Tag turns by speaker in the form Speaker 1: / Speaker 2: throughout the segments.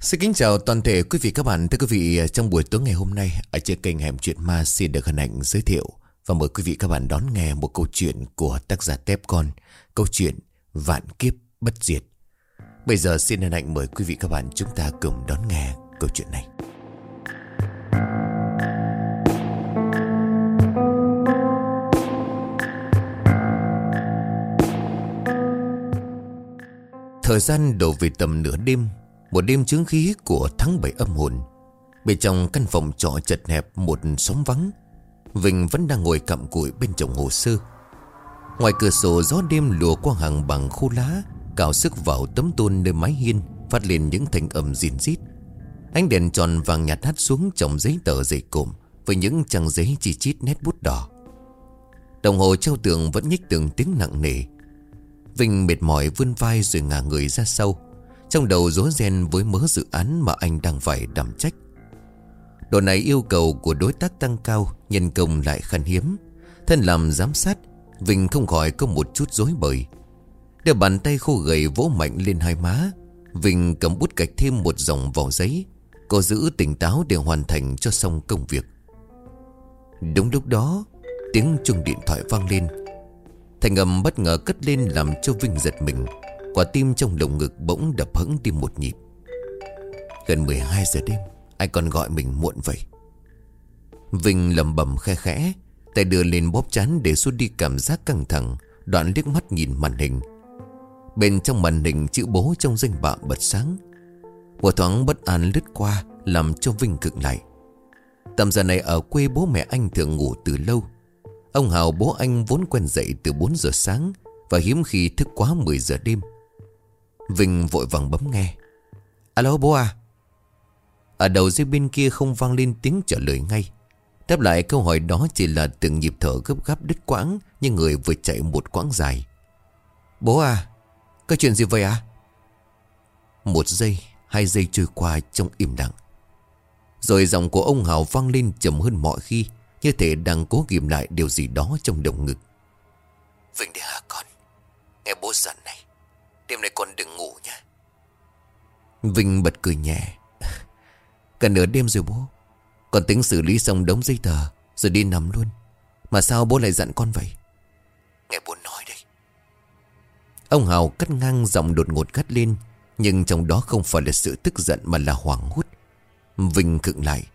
Speaker 1: Xin kính chào toàn thể quý vị các bạn. Thưa quý vị, trong buổi tối ngày hôm nay, ở trên kênh Hẻm Chuyện Ma xin được hân hạnh giới thiệu và mời quý vị các bạn đón nghe một câu chuyện của tác giả Tép Con, câu chuyện Vạn Kiếp Bất Diệt. Bây giờ xin hân hạnh mời quý vị các bạn chúng ta cùng đón nghe câu chuyện này. Thời gian đổ về tầm nửa đêm một đêm chứng khí của tháng 7 âm hồn. Bên trong căn phòng trọ chật hẹp một sóng vắng. Vinh vẫn đang ngồi cặm cụi bên chồng hồ sơ. Ngoài cửa sổ gió đêm lùa qua hàng bằng khô lá, Cào sức vào tấm tôn nơi mái hiên, Phát lên những thanh âm rìn rít. Ánh đèn tròn vàng nhạt hắt xuống trong giấy tờ dày cộm Với những trang giấy chi chít nét bút đỏ. Đồng hồ treo tường vẫn nhích từng tiếng nặng nề. Vinh mệt mỏi vươn vai rồi ngả người ra sau. Trong đầu rối ren với mớ dự án mà anh đang phải đảm trách. Độ này yêu cầu của đối tác tăng cao, Nhân công lại khan hiếm. Thân làm giám sát, Vinh không khỏi có một chút dối bời. Đưa bàn tay khô gầy vỗ mạnh lên hai má, Vinh cầm bút gạch thêm một dòng vào giấy Cô giữ tỉnh táo để hoàn thành cho xong công việc. Đúng lúc đó, Tiếng chuông điện thoại vang lên. Thành âm bất ngờ cất lên làm cho Vinh giật mình. Quả tim trong lồng ngực bỗng đập hững đi một nhịp. Gần 12 giờ đêm, Ai còn gọi mình muộn vậy? Vinh lầm bầm khe khẽ, Tay đưa lên bóp chán để xua đi cảm giác căng thẳng, Đoạn liếc mắt nhìn màn hình. Bên trong màn hình chữ bố trong danh bạ bật sáng. Một thoáng bất an lướt qua, Làm cho Vinh cực lại. Tầm giờ này ở quê bố mẹ anh thường ngủ từ lâu. Ông Hào bố anh vốn quen dậy từ 4 giờ sáng Và hiếm khi thức quá 10 giờ đêm. Vinh vội vàng bấm nghe. Alo, bố à? Ở đầu dây bên kia không vang lên tiếng trả lời ngay. Đáp lại câu hỏi đó chỉ là từng nhịp thở gấp gáp đứt quãng Như người vừa chạy một quãng dài. Bố à Có chuyện gì vậy à? Một giây, Hai giây trôi qua trong im lặng. Rồi giọng của ông Hào vang lên trầm hơn mọi khi, như thể đang cố ghim lại điều gì đó trong đồng ngực. Vinh đi hả con? Nghe bố dặn này. Đêm nay con đừng ngủ nhé. Vinh bật cười nhẹ. Gần nửa đêm rồi bố. Con tính xử lý xong đống giấy tờ Rồi đi nằm luôn. Mà sao bố lại dặn con vậy? Nghe bố nói đây. Ông Hào cắt ngang giọng đột ngột cắt lên Nhưng trong đó không phải là sự tức giận Mà là hoảng hốt. Vinh cựng lại.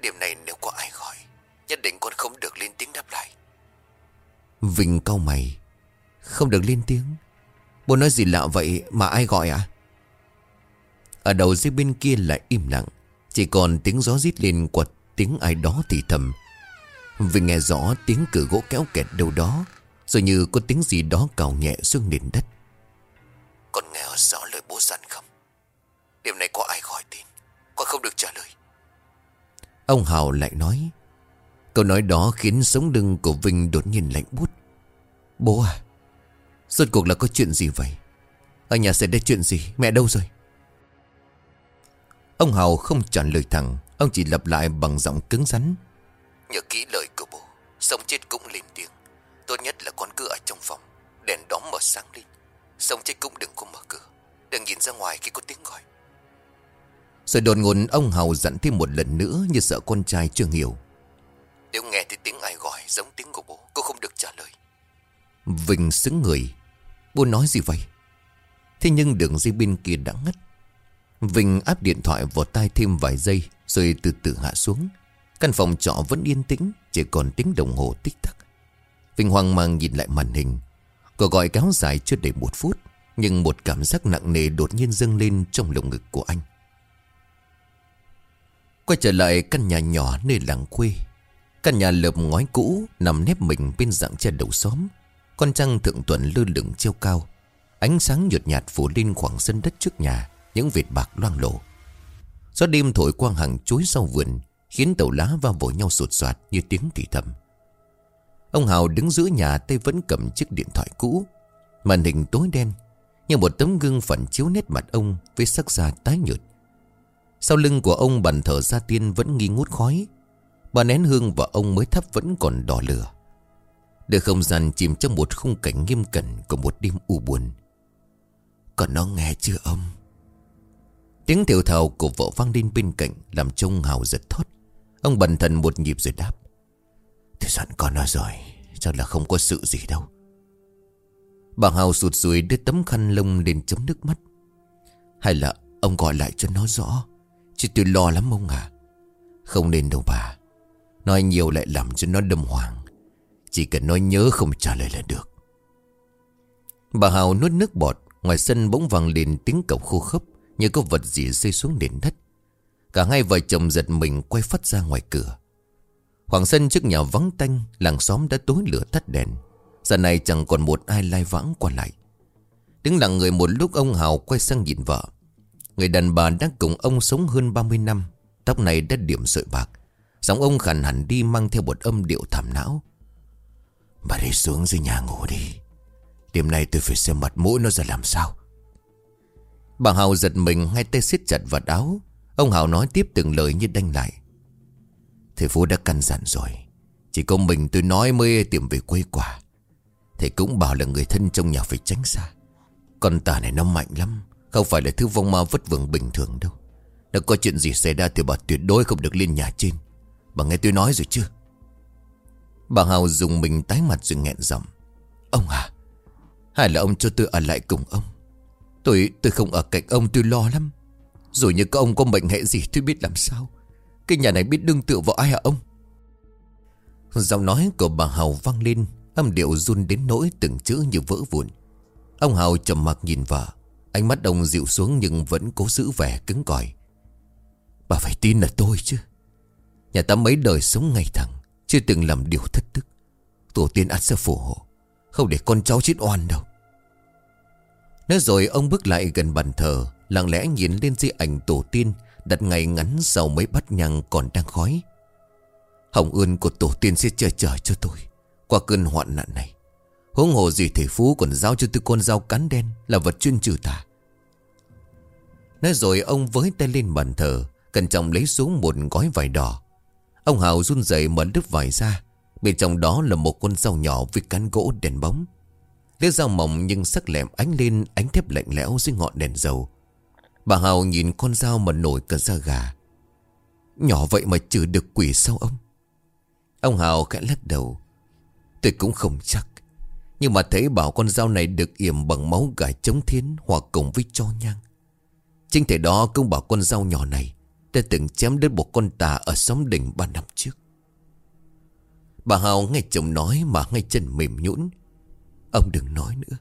Speaker 1: Đêm nay nếu có ai gọi Nhất định con không được lên tiếng đáp lại. Vinh cau mày. Không được lên tiếng Bố nói gì lạ vậy mà ai gọi à? Ở đầu dây bên kia lại im lặng. Chỉ còn tiếng gió rít lên quật tiếng ai đó thì thầm. Vì nghe rõ tiếng cửa gỗ kéo kẹt đâu đó, Rồi như có tiếng gì đó cào nhẹ xuống nền đất. Con nghe rõ lời bố dặn không? Đêm nay có ai gọi tin? Con không được trả lời. Ông Hào lại nói. Câu nói đó khiến sống lưng của Vinh đột nhiên lạnh bút Bố à Rốt cuộc là có chuyện gì vậy? Ở nhà xảy ra chuyện gì? Mẹ đâu rồi? Ông Hào không trả lời thẳng. Ông chỉ lặp lại bằng giọng cứng rắn. Nhớ kỹ lời của bố. Sống chết cũng lên tiếng. Tốt nhất là con cứ ở trong phòng. Đèn đóm mở sáng lên. Sống chết cũng đừng có mở cửa. Đừng nhìn ra ngoài khi có tiếng gọi. Rồi đột ngột ông Hào dặn thêm một lần nữa Như sợ con trai chưa hiểu. Nếu nghe thấy tiếng ai gọi giống tiếng của bố Cô không được trả lời Vinh xứng người. Bố nói gì vậy? Thế nhưng đường dây bên kia đã ngất Vinh áp điện thoại vào tai thêm vài giây, Rồi từ từ hạ xuống. Căn phòng trọ vẫn yên tĩnh, Chỉ còn tiếng đồng hồ tích tắc. Vinh hoang mang nhìn lại màn hình. Cuộc gọi kéo dài chưa đầy một phút, Nhưng một cảm giác nặng nề đột nhiên dâng lên trong lồng ngực của anh. Quay trở lại căn nhà nhỏ nơi làng quê. Căn nhà lợp ngói cũ Nằm nếp mình bên dạng tre đầu xóm. Con trăng thượng tuần lơ lửng treo cao. Ánh sáng nhợt nhạt phủ lên khoảng sân đất trước nhà, Những vệt bạc loang lổ. Gió đêm thổi quang hàng chuối sau vườn, Khiến tàu lá va vỗ nhau sụt soạt Như tiếng thì thầm. Ông Hào đứng giữa nhà tay vẫn cầm chiếc điện thoại cũ. Màn hình tối đen, Như một tấm gương phản chiếu nét mặt ông Với sắc da tái nhợt. Sau lưng của ông bàn thờ gia tiên vẫn nghi ngút khói. Bà nén hương và ông mới thắp vẫn còn đỏ lửa. Đưa không gian chìm trong một khung cảnh nghiêm cẩn Của một đêm u buồn. Còn nó nghe chưa ông Tiếng thiểu thào của vợ vang lên bên cạnh Làm trông Hào giật thót. Ông bần thần một nhịp rồi đáp. Thì dặn con nó rồi, Chắc là không có sự gì đâu. Bà Hào sụt sùi đưa tấm khăn lông lên chấm nước mắt. Hay là ông gọi lại cho nó rõ? Chứ tôi lo lắm ông à. Không nên đâu bà. Nói nhiều lại làm cho nó đâm hoàng chỉ cần nói nhớ không trả lời là được. Bà Hào nuốt nước bọt, Ngoài sân bỗng vang lên tiếng cọc khô khốc Như có vật gì rơi xuống nền đất. Cả hai vợ chồng giật mình quay phát ra ngoài cửa. Hoàng sân trước nhà vắng tanh, Làng xóm đã tối lửa tắt đèn. Giờ này chẳng còn một ai lai vãng qua lại. Đứng lặng người một lúc, ông Hào quay sang nhìn vợ. Người đàn bà đã cùng ông sống hơn 30 năm, Tóc này đã điểm sợi bạc. Giọng ông khàn hẳn đi mang theo một âm điệu thảm não. Bà đi xuống dưới nhà ngủ đi. Đêm nay tôi phải xem mặt mũi nó ra làm sao. Bà Hào giật mình, Hai tay siết chặt vào áo. Ông Hào nói tiếp từng lời như đanh lại. Thầy Phú đã căn dặn rồi. Chỉ có mình tôi nói mới tìm về quê quả. Thầy cũng bảo là người thân trong nhà phải tránh xa. Con tà này nó mạnh lắm, Không phải là thứ vong ma vất vưởng bình thường đâu. Nó có chuyện gì xảy ra thì bà tuyệt đối không được lên nhà trên. Bà nghe tôi nói rồi chưa? Bà Hào dùng mình tái mặt rồi nghẹn giọng. Ông à Hay là ông cho tôi ở lại cùng ông? Tôi tôi không ở cạnh ông, tôi lo lắm. Rồi như có ông có bệnh hệ gì, tôi biết làm sao. Cái nhà này biết đương tựa vào ai hả ông? Giọng nói của bà Hào vang lên, Âm điệu run đến nỗi từng chữ như vỡ vụn. Ông Hào trầm mặc nhìn vợ, Ánh mắt ông dịu xuống nhưng vẫn cố giữ vẻ cứng cỏi. Bà phải tin là tôi chứ. Nhà ta mấy đời sống ngày thẳng. Chưa từng làm điều thất đức. Tổ tiên ắt sẽ phù hộ. Không để con cháu chết oan đâu. Nói rồi, ông bước lại gần bàn thờ, Lặng lẽ nhìn lên di ảnh tổ tiên, Đặt ngày ngắn sau mấy bát nhang còn đang khói. Hồng ơn của tổ tiên sẽ chờ chờ cho tôi, Qua cơn hoạn nạn này. Huống hồ gì thầy Phú còn giao cho tôi con dao cắn đen Là vật chuyên trừ tà. Nói rồi, ông với tay lên bàn thờ, Cẩn trọng lấy xuống một gói vải đỏ Ông Hào run rẩy mở đứt vải ra. Bên trong đó là một con dao nhỏ với cán gỗ đèn bóng. Lưỡi dao mỏng nhưng sắc lẹm ánh lên ánh thép lạnh lẽo dưới ngọn đèn dầu. Bà Hào nhìn con dao mà nổi cả da gà. Nhỏ vậy mà trừ được quỷ sao ông? Ông Hào khẽ lắc đầu. Tôi cũng không chắc. Nhưng mà thấy bảo con dao này được yểm bằng máu gà chống thiến Hoặc cùng với cho nhang. Chính thể đó cũng bảo con dao nhỏ này. Đã từng chém đến một con tà Ở xóm đỉnh ba năm trước. Bà Hào nghe chồng nói Mà ngay chân mềm nhũn. Ông đừng nói nữa,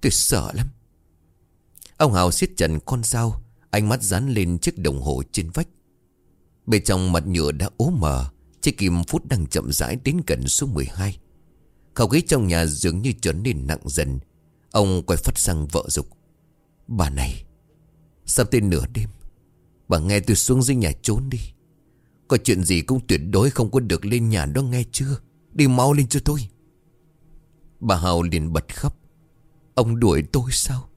Speaker 1: Tôi sợ lắm. Ông Hào siết chặt con dao, Ánh mắt dán lên chiếc đồng hồ trên vách. Bên trong mặt nhựa đã ố mờ Chiếc kim phút đang chậm rãi đến gần số 12 Khẩu khí trong nhà dường như trở nên nặng dần. Ông quay phát sang vợ dục. Bà này Sắp tên nửa đêm Bà nghe tôi xuống dưới nhà trốn đi. Có chuyện gì cũng tuyệt đối không có được lên nhà đó nghe chưa? Đi mau lên cho tôi. Bà Hào liền bật khóc. Ông đuổi tôi sao?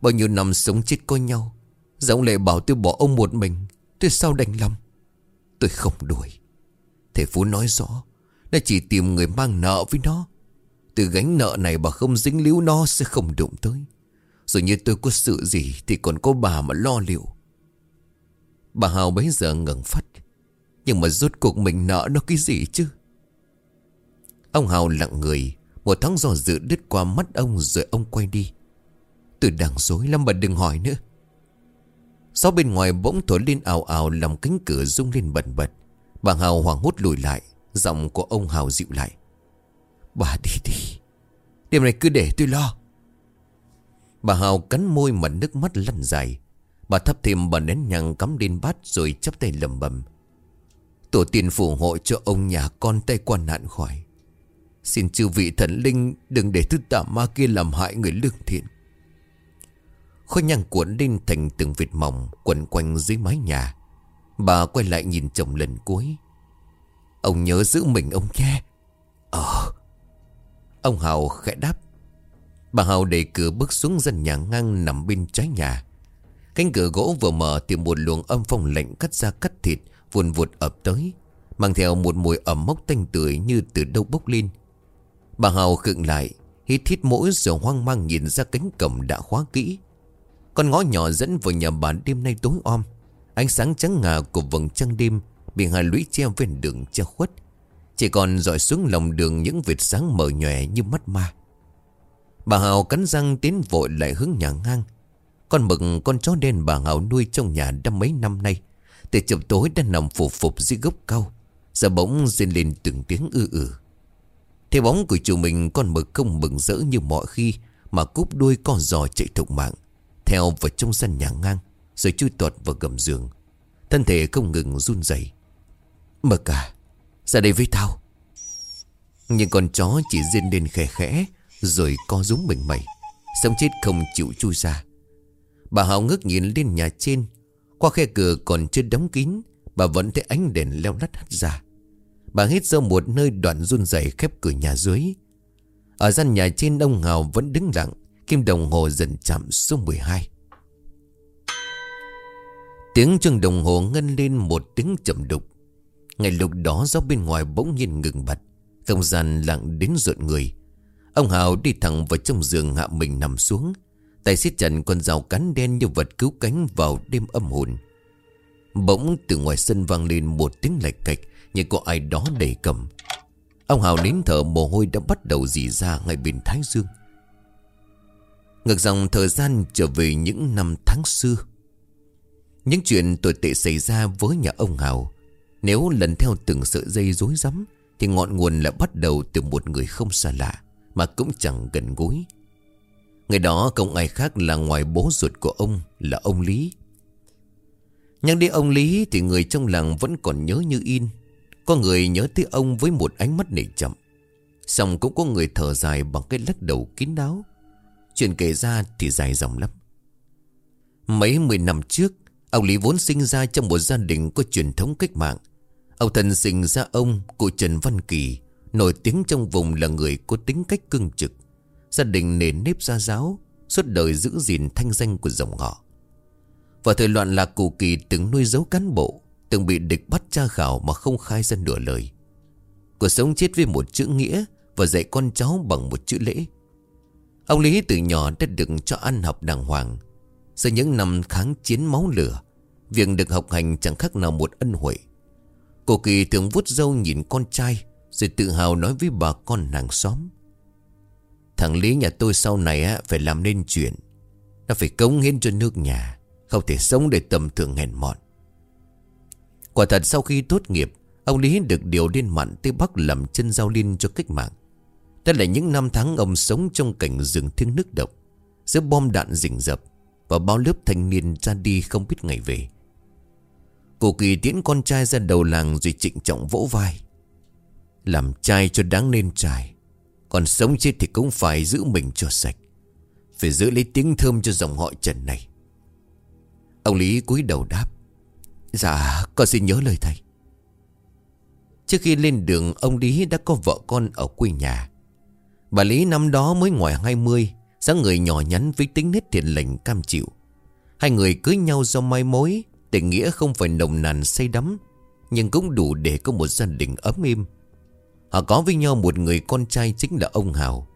Speaker 1: Bao nhiêu năm sống chết có nhau. Giọng lệ bảo tôi bỏ ông một mình, Tôi sao đành lòng? Tôi không đuổi. Thầy Phú nói rõ, Đã chỉ tìm người mang nợ với nó. Từ gánh nợ này bà không dính líu nó sẽ không đụng tới. Rồi như tôi có sự gì Thì còn có bà mà lo liệu. Bà Hào bấy giờ ngẩn phát. Nhưng mà rốt cuộc mình nợ nó cái gì chứ? Ông Hào lặng người, Một tháng giò dự đứt qua mắt ông Rồi ông quay đi. Tôi đang dối lắm bà đừng hỏi nữa. Gió bên ngoài bỗng thổi lên ảo ảo Làm cánh cửa rung lên bẩn bật. Bà Hào hoảng hốt lùi lại, Giọng của ông Hào dịu lại. Bà đi đi, Đêm này cứ để tôi lo. Bà Hào cắn môi mà nước mắt lăn dài. Bà thắp thêm bà nén nhằng cắm lên bát Rồi chắp tay lầm bầm Tổ tiên phù hộ cho ông nhà con tay qua nạn khỏi. Xin chư vị thần linh Đừng để thứ tà ma kia làm hại người lương thiện. Khói nhang cuộn lên thành từng vệt mỏng Quẩn quanh dưới mái nhà. Bà quay lại nhìn chồng lần cuối. Ông nhớ giữ mình ông nghe Ờ. Ông Hào khẽ đáp. Bà Hào đẩy cửa bước xuống dân nhà ngang nằm bên trái nhà. Cánh cửa gỗ vừa mở thì một luồng âm phong lạnh cắt ra cắt thịt Vùn vụt ập tới, Mang theo một mùi ẩm mốc tanh tưởi như từ đâu bốc lên. Bà Hào khựng lại, Hít thít mũi rồi hoang mang nhìn ra cánh cổng đã khóa kỹ. Con ngõ nhỏ dẫn vào nhà bà đêm nay tối om. Ánh sáng trắng ngà của vầng trăng đêm Bị hai lũy treo ven đường che khuất. Chỉ còn dọi xuống lòng đường những vệt sáng mờ nhòe như mắt ma. Bà Hào cắn răng tiến vội lại hướng nhà ngang. Con mực con chó đen bà Hào nuôi trong nhà đã mấy năm nay. Từ chập tối đã nằm phục phục dưới gốc cao, Giờ bỗng rên lên từng tiếng ư ử. Thế bóng của chủ mình, con mực không mừng rỡ như mọi khi Mà cúp đuôi con giò chạy thục mạng, Theo vào trong sân nhà ngang, Rồi chui tuột vào gầm giường. Thân thể không ngừng run rẩy. Mực à Ra đây với tao. Nhưng con chó chỉ riêng lên khẽ khẽ, Rồi co rúm mình mẩy, Sống chết không chịu chui ra. Bà Hào ngước nhìn lên nhà trên. Qua khe cửa còn chưa đóng kín, Bà vẫn thấy ánh đèn leo lắt hắt ra. Bà hít ra một nơi đoạn run rẩy khép cửa nhà dưới. Ở gian nhà trên, ông Hào vẫn đứng lặng, Kim đồng hồ dần chạm số 12 Tiếng chuông đồng hồ ngân lên một tiếng chậm đục. Ngày lúc đó, gió bên ngoài bỗng nhiên ngừng bật Không gian lặng đến rợn người. Ông Hào đi thẳng vào trong giường hạ mình nằm xuống. Tay siết chặt con dao cắn đen như vật cứu cánh vào đêm âm hồn. Bỗng từ ngoài sân vang lên một tiếng lạch cạch, Như có ai đó đầy cầm. Ông Hào nín thở, mồ hôi đã bắt đầu dì ra ngay bên Thái Dương. Ngược dòng thời gian trở về những năm tháng xưa, Những chuyện tồi tệ xảy ra với nhà ông Hào. Nếu lần theo từng sợi dây rối rắm, Thì ngọn nguồn lại bắt đầu từ một người không xa lạ, Mà cũng chẳng gần gũi. Người đó không ai khác là ngoài bố ruột của ông là ông Lý. Nhắc đến ông Lý thì người trong làng vẫn còn nhớ như in. Có người nhớ tới ông với một ánh mắt nể chậm. Xong cũng có người thở dài bằng cái lắc đầu kín đáo. Chuyện kể ra thì dài dòng lắm. Mấy mười năm trước, Ông Lý vốn sinh ra trong một gia đình có truyền thống cách mạng. Ông thần sinh ra ông Cụ Trần Văn Kỳ, Nổi tiếng trong vùng là người có tính cách cương trực. Gia đình nền nếp gia giáo, Suốt đời giữ gìn thanh danh của dòng họ. Vào thời loạn lạc cụ kỳ từng nuôi dấu cán bộ, Từng bị địch bắt tra khảo mà không khai ra nửa lời. Cuộc sống chết với một chữ nghĩa Và dạy con cháu bằng một chữ lễ. Ông Lý từ nhỏ đã được cho ăn học đàng hoàng. Sau những năm kháng chiến máu lửa, Việc được học hành chẳng khác nào một ân huệ. Cô Kỳ thường vuốt râu nhìn con trai, Rồi tự hào nói với bà con nàng xóm. Thằng Lý nhà tôi sau này á, phải làm nên chuyện. Nó phải cống hiến cho nước nhà Không thể sống để tầm thường hèn mọn. Quả thật sau khi tốt nghiệp Ông Lý được điều lên mặn Tây Bắc làm chân giao liên cho cách mạng. Đó là những năm tháng ông sống trong cảnh rừng thiên nước độc Giữa bom đạn rình rập Và bao lớp thanh niên ra đi không biết ngày về. Cô Kỳ tiễn con trai ra đầu làng Rồi trịnh trọng vỗ vai. Làm trai cho đáng nên trai còn sống chết thì cũng phải giữ mình cho sạch, Phải giữ lấy tiếng thơm cho dòng họ Trần này. Ông Lý cúi đầu đáp Dạ con xin nhớ lời thầy. Trước khi lên đường, Ông Lý đã có vợ con ở quê nhà. Bà Lý năm đó mới ngoài 20 dáng người nhỏ nhắn với tính nết thiện lành, cam chịu. Hai người cưới nhau do mai mối, Tình nghĩa không phải nồng nàn say đắm, Nhưng cũng đủ để có một gia đình ấm im. Họ có với nhau một người con trai chính là ông Hào.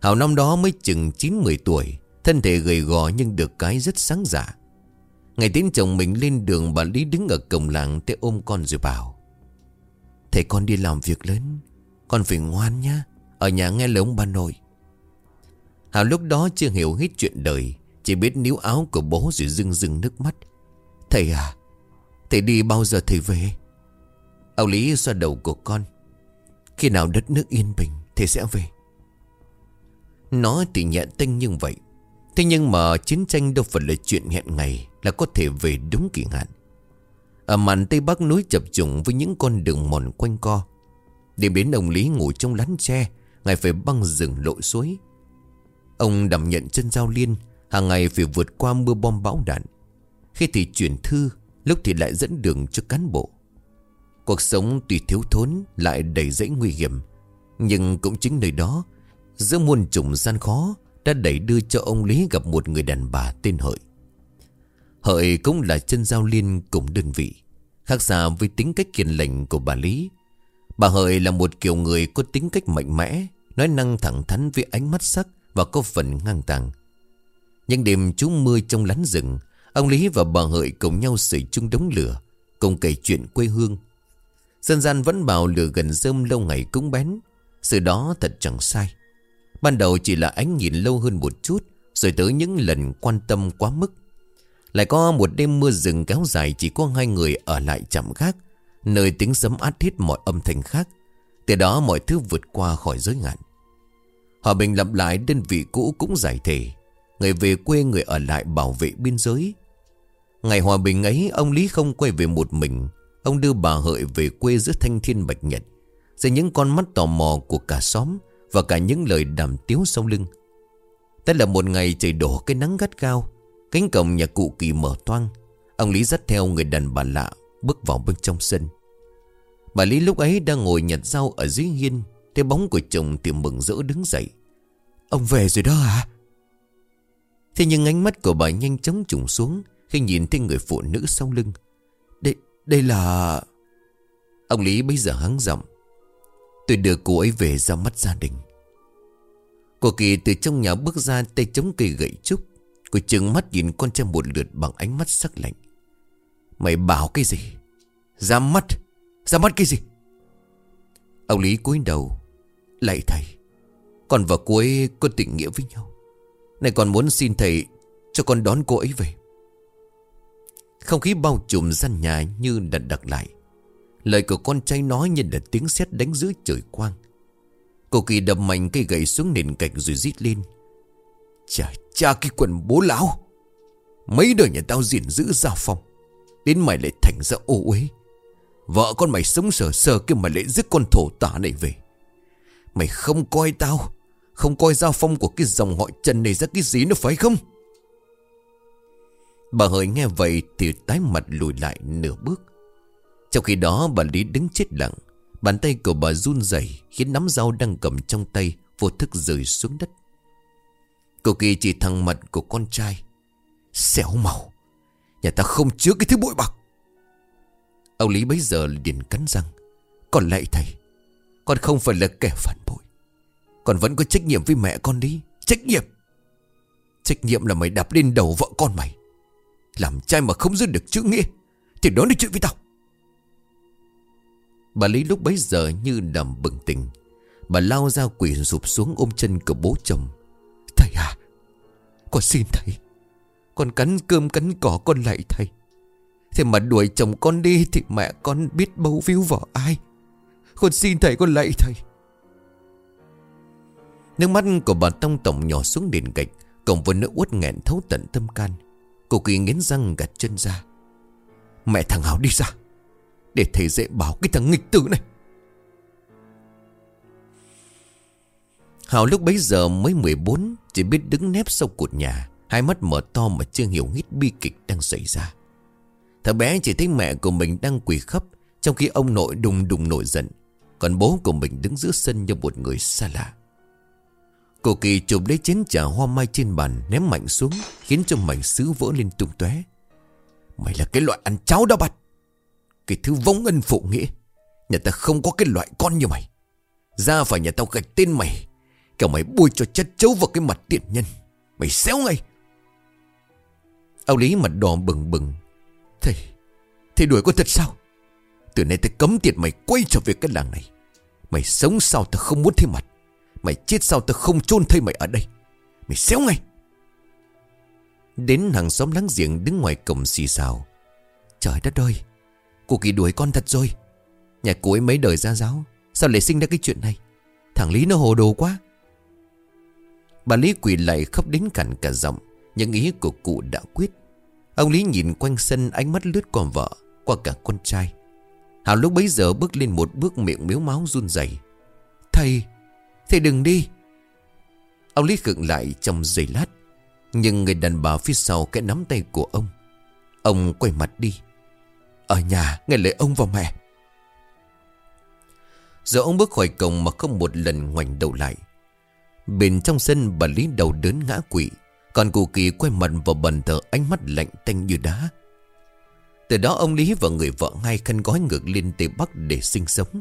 Speaker 1: Hào năm đó mới chừng 9-10 tuổi, Thân thể gầy gò nhưng được cái rất sáng dạ. Ngày tiến chồng mình lên đường, Bà Lý đứng ở cổng làng Thế ôm con rồi bảo, Thầy con đi làm việc lớn, Con phải ngoan nhá, Ở nhà nghe lời ông bà nội. Hào lúc đó chưa hiểu hết chuyện đời, Chỉ biết níu áo của bố rồi rưng rưng nước mắt. Thầy à Thầy đi bao giờ thầy về? Ông Lý xoa đầu của con khi nào đất nước yên bình thì sẽ về. Nói thì nhẹ tinh như vậy. Thế nhưng mà chiến tranh đâu phải là chuyện hẹn ngày Là có thể về đúng kỳ hạn. Ở màn Tây Bắc núi chập trùng Với những con đường mòn quanh co. Để biến ông Lý ngủ trong lán tre, ngày phải băng rừng lội suối. Ông đảm nhận chân giao liên, hàng ngày phải vượt qua mưa bom bão đạn. Khi thì chuyển thư, Lúc thì lại dẫn đường cho cán bộ. Cuộc sống tuy thiếu thốn Lại đầy dẫy nguy hiểm, Nhưng cũng chính nơi đó, Giữa muôn trùng gian khó Đã đẩy đưa cho ông Lý gặp một người đàn bà tên Hợi. Hợi cũng là chân giao liên cùng đơn vị, Khác xa với tính cách kiên lệnh của bà Lý. Bà Hợi là một kiểu người có tính cách mạnh mẽ, Nói năng thẳng thắn với ánh mắt sắc Và có phần ngang tàng. Những đêm trú mưa trong lán rừng, Ông Lý và bà Hợi cùng nhau sưởi chung đống lửa, Cùng kể chuyện quê hương. Dân gian vẫn bảo lửa gần rơm lâu ngày cũng bén. Sự đó thật chẳng sai. Ban đầu chỉ là ánh nhìn lâu hơn một chút, Rồi tới những lần quan tâm quá mức. Lại có một đêm mưa rừng kéo dài Chỉ có hai người ở lại chạm gác, Nơi tiếng sấm át hết mọi âm thanh khác. Từ đó mọi thứ vượt qua khỏi giới hạn. Hòa bình lặp lại, đơn vị cũ cũng giải thể. Người về quê, người ở lại bảo vệ biên giới. Ngày hòa bình ấy, Ông Lý không quay về một mình. Ông đưa bà Hợi về quê giữa thanh thiên bạch nhật. Dưới những con mắt tò mò của cả xóm Và cả những lời đàm tiếu sau lưng. Tất là một ngày trời đổ cái nắng gắt cao Cánh cổng nhà cụ kỳ mở toang. Ông Lý dắt theo người đàn bà lạ Bước vào bên trong sân. Bà Lý lúc ấy đang ngồi nhặt rau ở dưới hiên, Thấy bóng của chồng thì mừng rỡ đứng dậy. Ông về rồi đó à Thế nhưng ánh mắt của bà nhanh chóng trùng xuống Khi nhìn thấy người phụ nữ sau lưng. Đây, là... Ông Lý bây giờ hắng giọng. Tôi đưa cô ấy về ra mắt gia đình. Cô Kỳ từ trong nhà bước ra tay chống cây gậy trúc. Cô trừng mắt nhìn con trai một lượt bằng ánh mắt sắc lạnh. Mày bảo cái gì? Ra mắt? Ra mắt cái gì? Ông Lý cúi đầu Lạy thầy. Con và cô ấy có tình nghĩa với nhau. Này con muốn xin thầy Cho con đón cô ấy về. Không khí bao trùm gian nhà như đặt đặt lại. Lời của con trai nói như là tiếng sét đánh giữa trời quang. Cô Kỳ đập mạnh cây gậy xuống nền gạch rồi rít lên. Chà cha cái quần bố lão. Mấy đời nhà tao diện giữ giao phong, Đến mày lại thành ra ô uế. Vợ con mày sống sờ sờ kia mà lại giết con thổ tả này về. Mày không coi tao, Không coi giao phong của cái dòng họ Trần này ra cái gì nữa phải không? Bà hợi nghe vậy thì tái mặt lùi lại nửa bước. Trong khi đó, bà Lý đứng chết lặng. Bàn tay của bà run rẩy Khiến nắm dao đang cầm trong tay Vô thức rơi xuống đất. Cô Kỳ chỉ thằng mặt của con trai. Xéo màu. Nhà ta không chứa cái thứ bụi bạc Ông Lý bấy giờ liền cắn răng. Còn lại thầy, Con không phải là kẻ phản bội. Con vẫn có trách nhiệm với mẹ con đi. Trách nhiệm. Trách nhiệm là mày đạp lên đầu vợ con mày. Làm trai mà không giữ được chữ nghĩa, Thì đó là chuyện với tao. Bà Lý lúc bấy giờ như đầm bừng tỉnh. Bà lao ra quỷ sụp xuống ôm chân của bố chồng. Thầy à Con xin thầy, Con cắn cơm cắn cỏ con lại thầy. Thế mà đuổi chồng con đi Thì mẹ con biết bấu víu vào ai. Con xin thầy con lạy thầy. Nước mắt của bà Tông Tổng nhỏ xuống đền gạch, Cộng với nỗi uất nghẹn thấu tận tâm can. Cô Kỳ nghiến răng gạt chân ra. Mẹ thằng hảo đi ra, Để thầy dễ bảo cái thằng nghịch tử này. Hảo lúc bấy giờ mới 14 Chỉ biết đứng nép sau cột nhà, Hai mắt mở to mà chưa hiểu hết bi kịch đang xảy ra. Thằng bé chỉ thấy mẹ của mình đang quỳ khắp Trong khi ông nội đùng đùng nổi giận, Còn bố của mình đứng giữa sân như một người xa lạ. Cô Kỳ chụp lấy chén trà hoa mai trên bàn, Ném mạnh xuống, Khiến cho mảnh sứ vỡ lên tung tóe. Mày là cái loại ăn cháo đó bạch Cái thứ vong ân phụ nghĩa. Nhà ta không có cái loại con như mày. Ra phải nhà tao gạch tên mày. Kiểu mày bôi cho chất chấu vào cái mặt tiện nhân. Mày xéo ngay. Ông Lý mặt đỏ bừng bừng. Thầy Thầy đuổi con thật sao? Từ nay tao cấm tiệt mày quay trở về cái làng này. Mày sống sao tao không muốn thấy mặt? Mày chết sao tao không chôn thấy mày ở đây? Mày xéo ngay. Đến hàng xóm láng giềng đứng ngoài cổng xì xào. Trời đất ơi, Cô Kỳ đuổi con thật rồi. Nhà cô ấy mấy đời ra giáo, Sao lại sinh ra cái chuyện này? Thằng Lý nó hồ đồ quá. Bà Lý quỳ lại khóc đến cằn cả giọng, Những ý của cụ đã quyết. Ông Lý nhìn quanh sân, ánh mắt lướt qua vợ, Qua cả con trai. Hào lúc bấy giờ bước lên một bước miệng miếu máu run rẩy. Thầy Thầy đừng đi. Ông Lý khựng lại trong giây lát, Nhưng người đàn bà phía sau cái nắm tay của ông. Ông quay mặt đi. Ở nhà, nghe lời ông và mẹ. Giờ ông bước khỏi cổng mà không một lần ngoảnh đầu lại. Bên trong sân, bà Lý đầu đớn ngã quỵ. Còn cụ kỳ quay mặt vào bần thờ ánh mắt lạnh tanh như đá. Từ đó ông Lý và người vợ ngay khăn gói ngược lên Tây Bắc để sinh sống.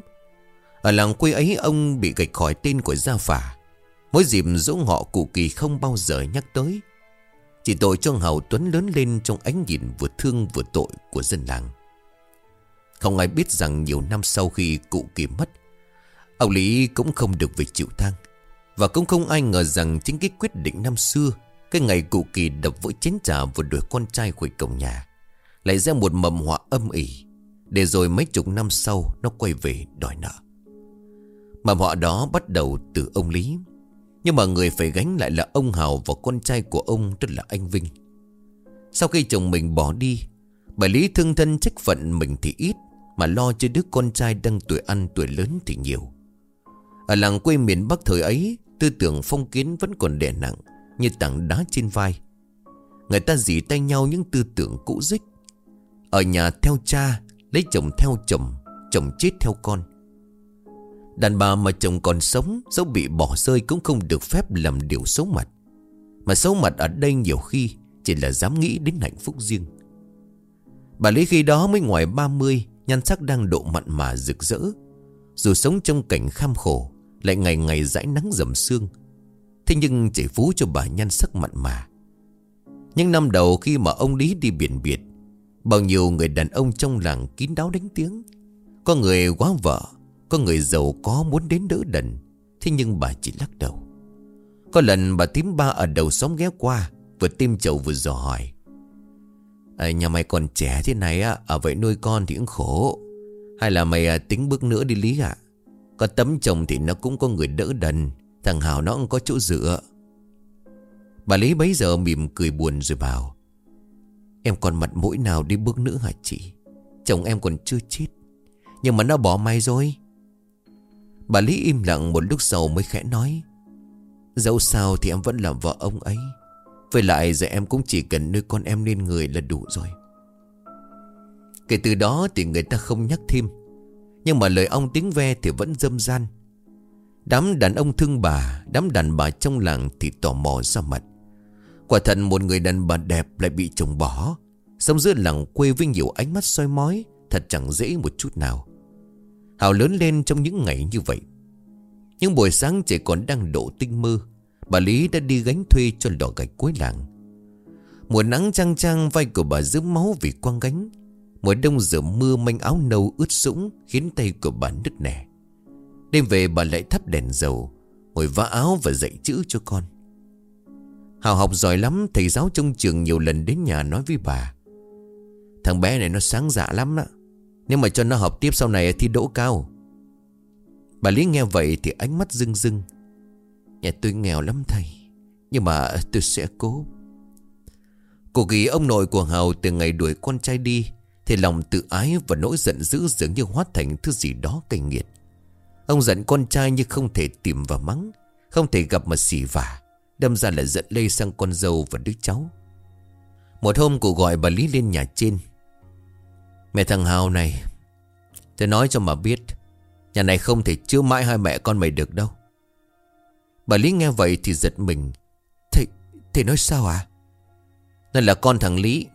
Speaker 1: Ở làng quê ấy, ông bị gạch khỏi tên của gia phả. Mỗi dịp dỗ ngọ cụ kỳ không bao giờ nhắc tới. Chỉ tội cho Hào Tuấn lớn lên trong ánh nhìn vừa thương vừa tội của dân làng. Không ai biết rằng nhiều năm sau khi cụ kỳ mất Ông Lý cũng không được về chịu thang Và cũng không ai ngờ rằng chính cái quyết định năm xưa, Cái ngày cụ kỳ đập vỡ chén trà vừa đuổi con trai khỏi cổng nhà, Lại ra một mầm họa âm ỉ, Để rồi mấy chục năm sau nó quay về đòi nợ mà họ đó bắt đầu từ ông Lý. Nhưng mà người phải gánh lại là ông Hào và con trai của ông, tức là anh Vinh. Sau khi chồng mình bỏ đi, Bà Lý thương thân trách phận mình thì ít, Mà lo cho đứa con trai đang tuổi ăn tuổi lớn thì nhiều. Ở làng quê miền Bắc thời ấy, Tư tưởng phong kiến vẫn còn đè nặng, Như tảng đá trên vai. Người ta dì tay nhau những tư tưởng cũ dích. Ở nhà theo cha, Lấy chồng theo chồng Chồng chết theo con. Đàn bà mà chồng còn sống, Dẫu bị bỏ rơi cũng không được phép làm điều xấu mặt. Mà xấu mặt ở đây nhiều khi Chỉ là dám nghĩ đến hạnh phúc riêng. Bà Lý khi đó mới ngoài 30 Nhan sắc đang độ mặn mà rực rỡ. Dù sống trong cảnh kham khổ, lại ngày ngày dãi nắng dầm sương. Thế nhưng chỉ phú cho bà nhan sắc mặn mà. Những năm đầu khi mà ông Lý đi biển biệt, Bao nhiêu người đàn ông trong làng kín đáo đánh tiếng. Có người quá vợ có người giàu có muốn đến đỡ đần Thế nhưng bà chỉ lắc đầu. Có lần bà tím ba ở đầu xóm ghé qua Vừa tim chầu vừa dò hỏi. À, Nhà mày còn trẻ thế này á Ở vậy nuôi con thì cũng khổ. Hay là mày à, tính bước nữa đi Lý ạ? Có tấm chồng thì nó cũng có người đỡ đần Thằng Hào nó cũng có chỗ dựa. Bà Lý bấy giờ mỉm cười buồn rồi bảo Em còn mặt mũi nào đi bước nữa hả chị? Chồng em còn chưa chết Nhưng mà nó bỏ mày rồi. Bà Lý im lặng một lúc sau mới khẽ nói, Dẫu sao thì em vẫn là vợ ông ấy. Với lại giờ em cũng chỉ cần nuôi con em lên người là đủ rồi. Kể từ đó thì người ta không nhắc thêm. Nhưng mà lời ông tiếng ve thì vẫn dâm gian. Đám đàn ông thương bà, Đám đàn bà trong làng thì tò mò ra mặt. Quả thật một người đàn bà đẹp lại bị chồng bỏ. Sống giữa làng quê với nhiều ánh mắt soi mói, Thật chẳng dễ một chút nào. Hào lớn lên trong những ngày như vậy. Nhưng buổi sáng trời còn đang đổ tinh mơ, Bà Lý đã đi gánh thuê cho lò gạch cuối làng. Mùa nắng trăng trăng vai của bà dướm máu vì quăng gánh. Mùa đông giờ mưa manh áo nâu ướt sũng, Khiến tay của bà nứt nẻ. Đêm về bà lại thắp đèn dầu, Ngồi vá áo và dạy chữ cho con. Hào học giỏi lắm, Thầy giáo trong trường nhiều lần đến nhà nói với bà. Thằng bé này nó sáng dạ lắm đó nếu mà cho nó học tiếp sau này thì đỗ cao. Bà Lý nghe vậy thì ánh mắt rưng rưng. Nhà tôi nghèo lắm thầy, Nhưng mà tôi sẽ cố. Cô ghi ông nội của Hào từ ngày đuổi con trai đi, thì lòng tự ái và nỗi giận dữ dường như hóa thành thứ gì đó cay nghiệt. Ông giận con trai như không thể tìm và mắng, Không thể gặp mà xỉ vả, Đâm ra là giận lây sang con dâu và đứa cháu. Một hôm cụ gọi bà Lý lên nhà trên Mẹ thằng Hào này Tôi nói cho mà biết Nhà này không thể chứa mãi hai mẹ con mày được đâu. Bà Lý nghe vậy thì giật mình. Thầy, thầy nói sao ạ? Nên là con thằng Lý.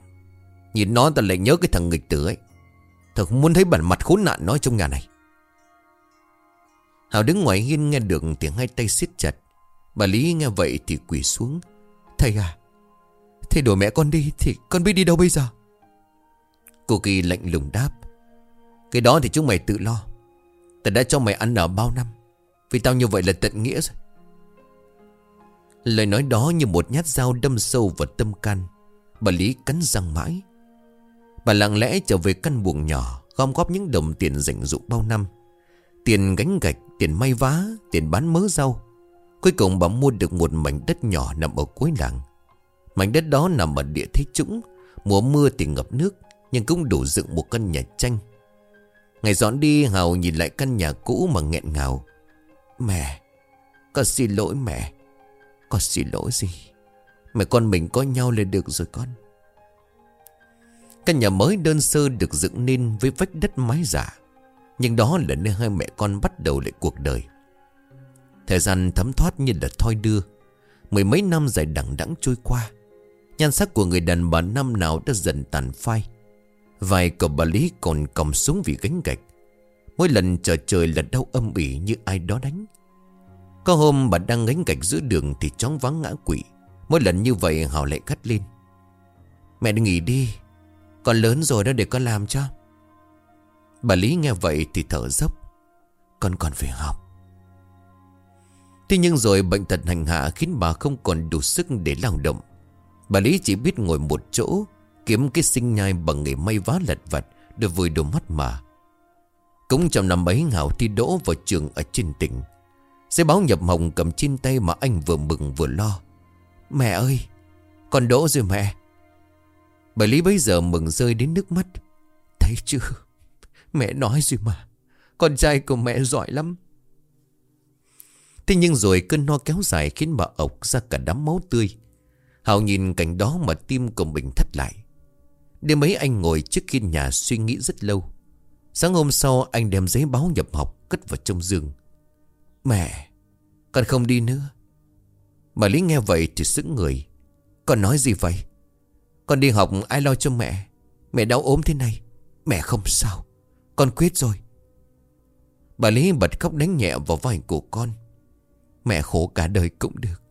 Speaker 1: Nhìn nó ta lại nhớ cái thằng nghịch tử ấy. Thật muốn thấy bản mặt khốn nạn nó trong nhà này. Hào đứng ngoài hiên nghe được tiếng hai tay siết chặt. Bà Lý nghe vậy thì quỳ xuống. Thầy à Thầy đuổi mẹ con đi thì con biết đi đâu bây giờ? Cô Kỳ lạnh lùng đáp, Cái đó thì chúng mày tự lo. Tao đã cho mày ăn ở bao năm, Vì tao như vậy là tận nghĩa rồi. Lời nói đó như một nhát dao đâm sâu vào tâm can. Bà Lý cắn răng mãi. Bà lặng lẽ trở về căn buồng nhỏ, Gom góp những đồng tiền dành dụng bao năm. Tiền gánh gạch, Tiền may vá, Tiền bán mớ rau. Cuối cùng bà mua được một mảnh đất nhỏ nằm ở cuối làng. Mảnh đất đó nằm ở địa thế trũng, Mùa mưa thì ngập nước. Nhưng cũng đủ dựng một căn nhà tranh. Ngày dọn đi, Hào nhìn lại căn nhà cũ mà nghẹn ngào. Mẹ, Con xin lỗi mẹ. Con xin lỗi gì? Mẹ con mình có nhau là được rồi con. Căn nhà mới đơn sơ được dựng nên với vách đất mái giả Nhưng đó là nơi hai mẹ con bắt đầu lại cuộc đời. Thời gian thấm thoát như là thoi đưa, Mười mấy năm dài đẳng đẵng trôi qua, Nhan sắc của người đàn bà năm nào đã dần tàn phai. Vài cậu bà Lý còn cầm súng vì gánh gạch. Mỗi lần chờ trời là đau âm ỉ như ai đó đánh. Có hôm bà đang gánh gạch giữa đường thì chóng vắng ngã quỵ. Mỗi lần như vậy Hảo lại cắt lên. Mẹ đừng nghỉ đi, Con lớn rồi đó để con làm cho. Bà Lý nghe vậy thì thở dốc. Con còn phải học. Thế nhưng rồi bệnh tật hành hạ Khiến bà không còn đủ sức để lao động. Bà Lý chỉ biết ngồi một chỗ Kiếm cái sinh nhai bằng nghề may vá lật vật được vui đôi mắt mà. Cũng trong năm ấy Hảo thi đỗ vào trường ở trên tỉnh. Giấy báo nhập hồng cầm trên tay mà anh vừa mừng vừa lo. Mẹ ơi, Con đỗ rồi mẹ. Bà Lý bây giờ mừng rơi đến nước mắt. Thấy chưa? Mẹ nói rồi mà. Con trai của mẹ giỏi lắm. Thế nhưng rồi cơn no kéo dài Khiến bà ộc ra cả đám máu tươi. Hào nhìn cảnh đó mà tim của mình thắt lại. Đêm ấy anh ngồi trước khiên nhà suy nghĩ rất lâu. Sáng hôm sau, anh đem giấy báo nhập học, Cất vào trong giường. Mẹ, Con không đi nữa. Bà Lý nghe vậy thì sững người. Con nói gì vậy? Con đi học, ai lo cho mẹ? Mẹ đau ốm thế này, Mẹ không sao. Con quyết rồi. Bà Lý bật khóc đánh nhẹ vào vai của con. Mẹ khổ cả đời cũng được,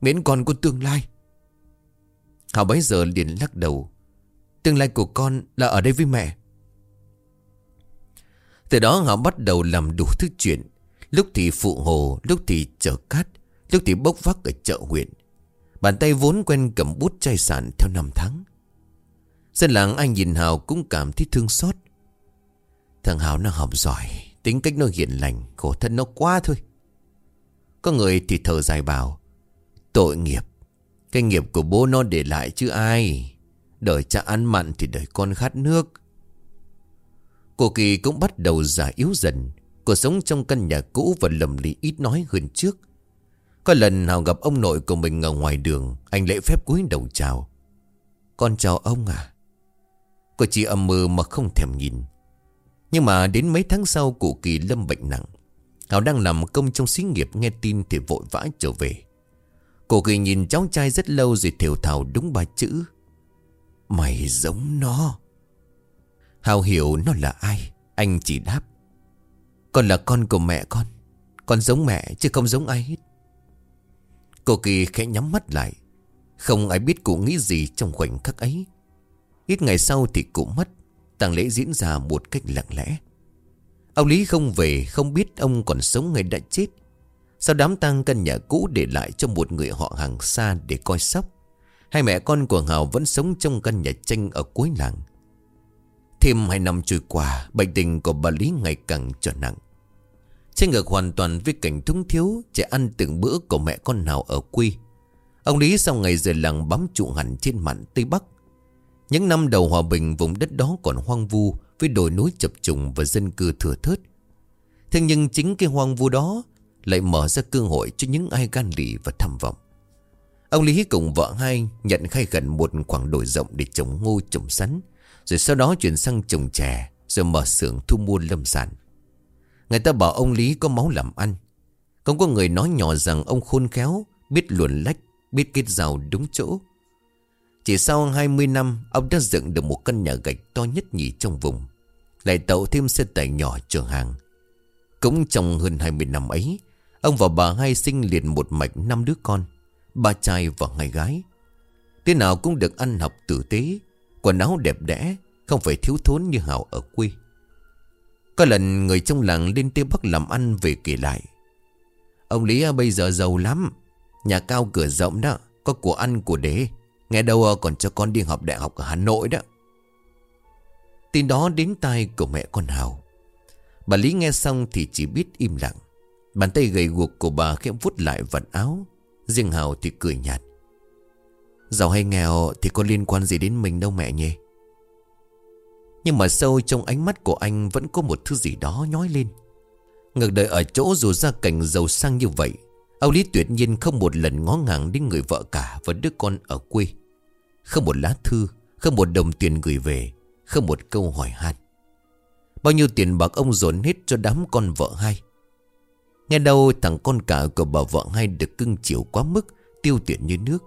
Speaker 1: Miễn con có tương lai. Hảo bấy giờ liền lắc đầu. Tương lai của con là ở đây với mẹ. Từ đó họ bắt đầu làm đủ thứ chuyện. Lúc thì phụ hồ, Lúc thì chở cát, Lúc thì bốc vác ở chợ huyện. Bàn tay vốn quen cầm bút chai sản theo năm tháng. Dân làng anh nhìn Hào cũng cảm thấy thương xót. Thằng Hào nó học giỏi, Tính cách nó hiền lành, Khổ thân nó quá thôi. Có người thì thở dài bảo, Tội nghiệp, Cái nghiệp của bố nó để lại chứ ai? Đời cha ăn mặn thì đời con khát nước. Cô Kỳ cũng bắt đầu già yếu dần. Cô sống trong căn nhà cũ và lầm lì ít nói hơn trước. Có lần nào gặp ông nội của mình ở ngoài đường, Anh lễ phép cúi đầu chào. Con chào ông à? Cô chỉ âm mơ mà không thèm nhìn. Nhưng mà đến mấy tháng sau, cụ Kỳ lâm bệnh nặng. Hảo đang làm công trong xí nghiệp nghe tin thì vội vã trở về. Cô Kỳ nhìn cháu trai rất lâu rồi thều thào đúng ba chữ. Mày giống nó. Hào hiểu nó là ai, Anh chỉ đáp. Con là con của mẹ con Con giống mẹ chứ không giống ai hết. Cô Kỳ khẽ nhắm mắt lại. Không ai biết cụ nghĩ gì trong khoảnh khắc ấy. Ít ngày sau thì cụ mất, tang lễ diễn ra một cách lặng lẽ. Ông Lý không về, Không biết ông còn sống hay đã chết. Sau đám tang căn nhà cũ để lại cho một người họ hàng xa để coi sóc? Hai mẹ con của Hào vẫn sống trong căn nhà tranh ở cuối làng. Thêm hai năm trôi qua, Bệnh tình của bà Lý ngày càng trở nặng. Trên ngược hoàn toàn với cảnh thúng thiếu, Trẻ ăn từng bữa của mẹ con nào ở quê. Ông Lý sau ngày rời làng bám trụ hẳn trên mạn Tây Bắc. Những năm đầu hòa bình, vùng đất đó còn hoang vu Với đồi núi chập trùng và dân cư thừa thớt. Thế nhưng chính cái hoang vu đó Lại mở ra cơ hội cho những ai gan lì và tham vọng. Ông Lý cùng vợ hai nhận khai gần một khoảng đồi rộng để trồng ngô, trồng sắn, Rồi sau đó chuyển sang trồng chè, Rồi mở xưởng thu mua lâm sản. Người ta bảo ông Lý có máu làm ăn. Không có người nói nhỏ rằng ông khôn khéo, Biết luồn lách, Biết kết rào đúng chỗ. Chỉ sau 20 năm, Ông đã dựng được một căn nhà gạch to nhất nhì trong vùng, Lại tậu thêm xe tải nhỏ chở hàng. Cũng trong hơn 20 năm ấy, Ông và bà hai sinh liền một mạch năm đứa con. Ba trai và hai gái. Thế nào cũng được ăn học tử tế, Quần áo đẹp đẽ, Không phải thiếu thốn như Hảo ở quê. Có lần người trong làng lên Tây Bắc làm ăn về kể lại. Ông Lý bây giờ giàu lắm, Nhà cao cửa rộng đó, Có của ăn của đế Nghe đâu còn cho con đi học đại học ở Hà Nội đó. Tin đó đến tai của mẹ con Hào Bà Lý nghe xong thì chỉ biết im lặng. Bàn tay gầy guộc của bà khẽ vút lại vận áo Riêng Hào thì cười nhạt. Giàu hay nghèo thì có liên quan gì đến mình đâu mẹ nhỉ? Nhưng mà sâu trong ánh mắt của anh Vẫn có một thứ gì đó nhói lên. Ngược đời ở chỗ dù gia cảnh giàu sang như vậy, Âu Lý tuyệt nhiên không một lần ngó ngàng đến người vợ cả và đứa con ở quê. Không một lá thư, Không một đồng tiền gửi về, Không một câu hỏi han. Bao nhiêu tiền bạc ông dồn hết cho đám con vợ hai? Nghe đâu thằng con cả của bà vợ hai được cưng chiều quá mức, Tiêu tiện như nước.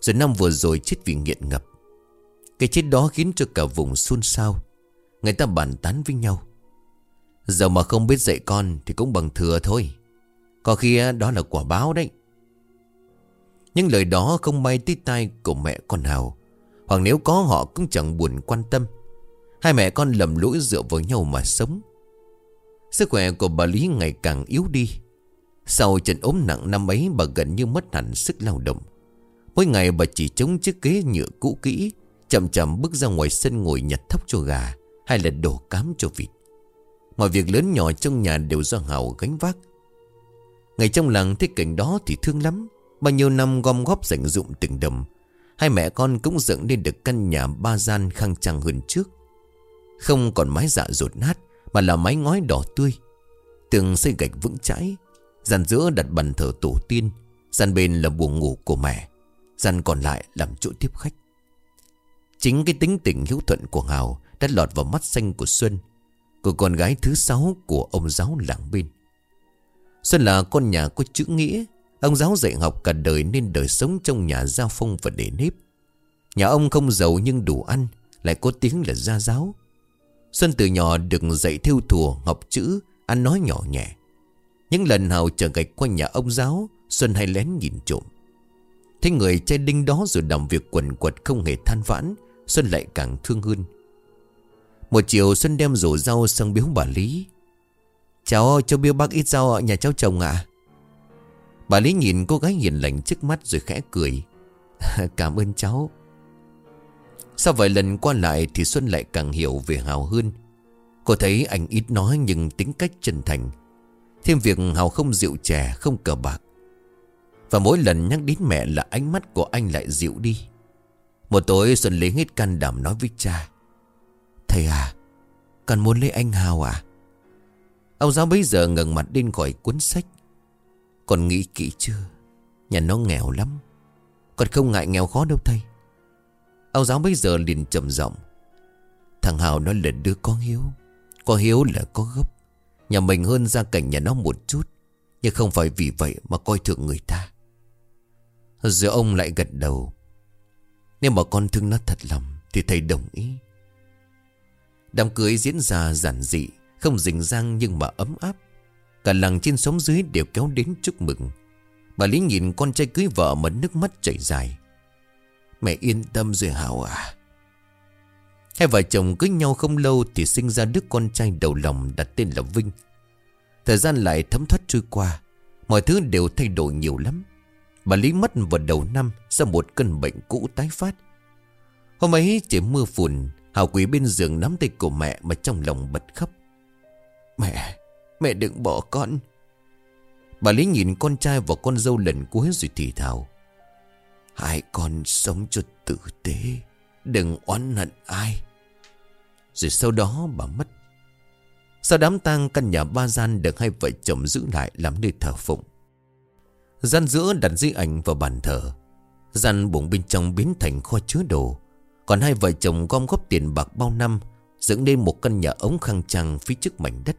Speaker 1: Rồi năm vừa rồi chết vì nghiện ngập. Cái chết đó khiến cho cả vùng xôn xao. Người ta bàn tán với nhau. Giờ mà không biết dạy con Thì cũng bằng thừa thôi. Có khi đó là quả báo đấy. Nhưng lời đó không may tới tai của mẹ con Hào. Hoặc nếu có, họ cũng chẳng buồn quan tâm. Hai mẹ con lầm lỗi dựa vào nhau mà sống. Sức khỏe của bà Lý ngày càng yếu đi. Sau trận ốm nặng năm ấy, bà gần như mất hẳn sức lao động. Mỗi ngày bà chỉ chống chiếc ghế nhựa cũ kỹ, Chậm chậm bước ra ngoài sân ngồi nhặt thóc cho gà, Hay là đổ cám cho vịt. Mọi việc lớn nhỏ trong nhà đều do Hào gánh vác. Ngày trong làng thấy cảnh đó thì thương lắm. Bao nhiêu năm gom góp dành dụng từng đồng Hai mẹ con cũng dựng lên được căn nhà ba gian khang trang hơn trước. Không còn mái dạ rột nát, Mà là mái ngói đỏ tươi. Tường xây gạch vững chãi Gian giữa đặt bàn thờ tổ tiên, Gian bên là buồng ngủ của mẹ, Gian còn lại làm chỗ tiếp khách. Chính cái tính tình hiếu thuận của Hào Đã lọt vào mắt xanh của Xuân, Của con gái thứ sáu của ông giáo làng bên. Xuân là con nhà có chữ nghĩa, Ông giáo dạy học cả đời nên đời sống trong nhà giao phong và để nếp. Nhà ông không giàu nhưng đủ ăn, Lại có tiếng là gia giáo. Xuân từ nhỏ được dạy theo thùa học chữ, Ăn nói nhỏ nhẹ. Những lần Hào trở gạch qua nhà ông giáo, Xuân hay lén nhìn trộm. Thấy người trai đinh đó rồi đồng việc quần quật không hề than vãn, Xuân lại càng thương hơn. Một chiều Xuân đem rổ rau sang biếu bà Lý. Cháu cho biếu bác ít rau ở nhà cháu chồng ạ. Bà Lý nhìn cô gái hiền lành trước mắt rồi khẽ cười. Cảm ơn cháu. Sau vài lần qua lại Thì Xuân lại càng hiểu về Hào hơn. Cô thấy anh ít nói nhưng tính cách chân thành Thêm việc Hào không rượu chè, Không cờ bạc. Và mỗi lần nhắc đến mẹ là ánh mắt của anh lại dịu đi. Một tối Xuân lấy hết can đảm nói với cha. Thầy à Con muốn lấy anh Hào à? Ông giáo bây giờ ngẩng mặt lên khỏi cuốn sách. Con nghĩ kỹ chưa? Nhà nó nghèo lắm. Con không ngại nghèo khó đâu thầy. Ông giáo bây giờ liền trầm giọng. Thằng Hào nó là đứa có hiếu. Có hiếu là có gốc. Nhà mình hơn gia cảnh nhà nó một chút, Nhưng không phải vì vậy mà coi thường người ta. Rồi ông lại gật đầu. Nếu mà con thương nó thật lòng, Thì thầy đồng ý. Đám cưới diễn ra giản dị, Không rình rang nhưng mà ấm áp. Cả làng trên sóng dưới đều kéo đến chúc mừng. Bà Lý nhìn con trai cưới vợ mà nước mắt chảy dài. Mẹ yên tâm rồi Hảo à. Hai vợ chồng cưới nhau không lâu Thì sinh ra đứa con trai đầu lòng đặt tên là Vinh. Thời gian lại thấm thoát trôi qua, Mọi thứ đều thay đổi nhiều lắm. Bà Lý mất vào đầu năm Sau một cơn bệnh cũ tái phát. Hôm ấy chỉ mưa phùn, Hào Quý bên giường nắm tay của mẹ Mà trong lòng bật khóc. Mẹ Mẹ đừng bỏ con. Bà Lý nhìn con trai và con dâu lần cuối rồi thì thào, Hai con sống cho tử tế. Đừng oán hận ai. Rồi sau đó bà mất. Sau đám tang căn nhà ba gian Được hai vợ chồng giữ lại làm nơi thờ phụng. Gian giữa đặt di ảnh vào bàn thờ. Gian bụng bên trong biến thành kho chứa đồ. Còn hai vợ chồng gom góp tiền bạc bao năm, Dựng nên một căn nhà ống khang trang phía trước mảnh đất.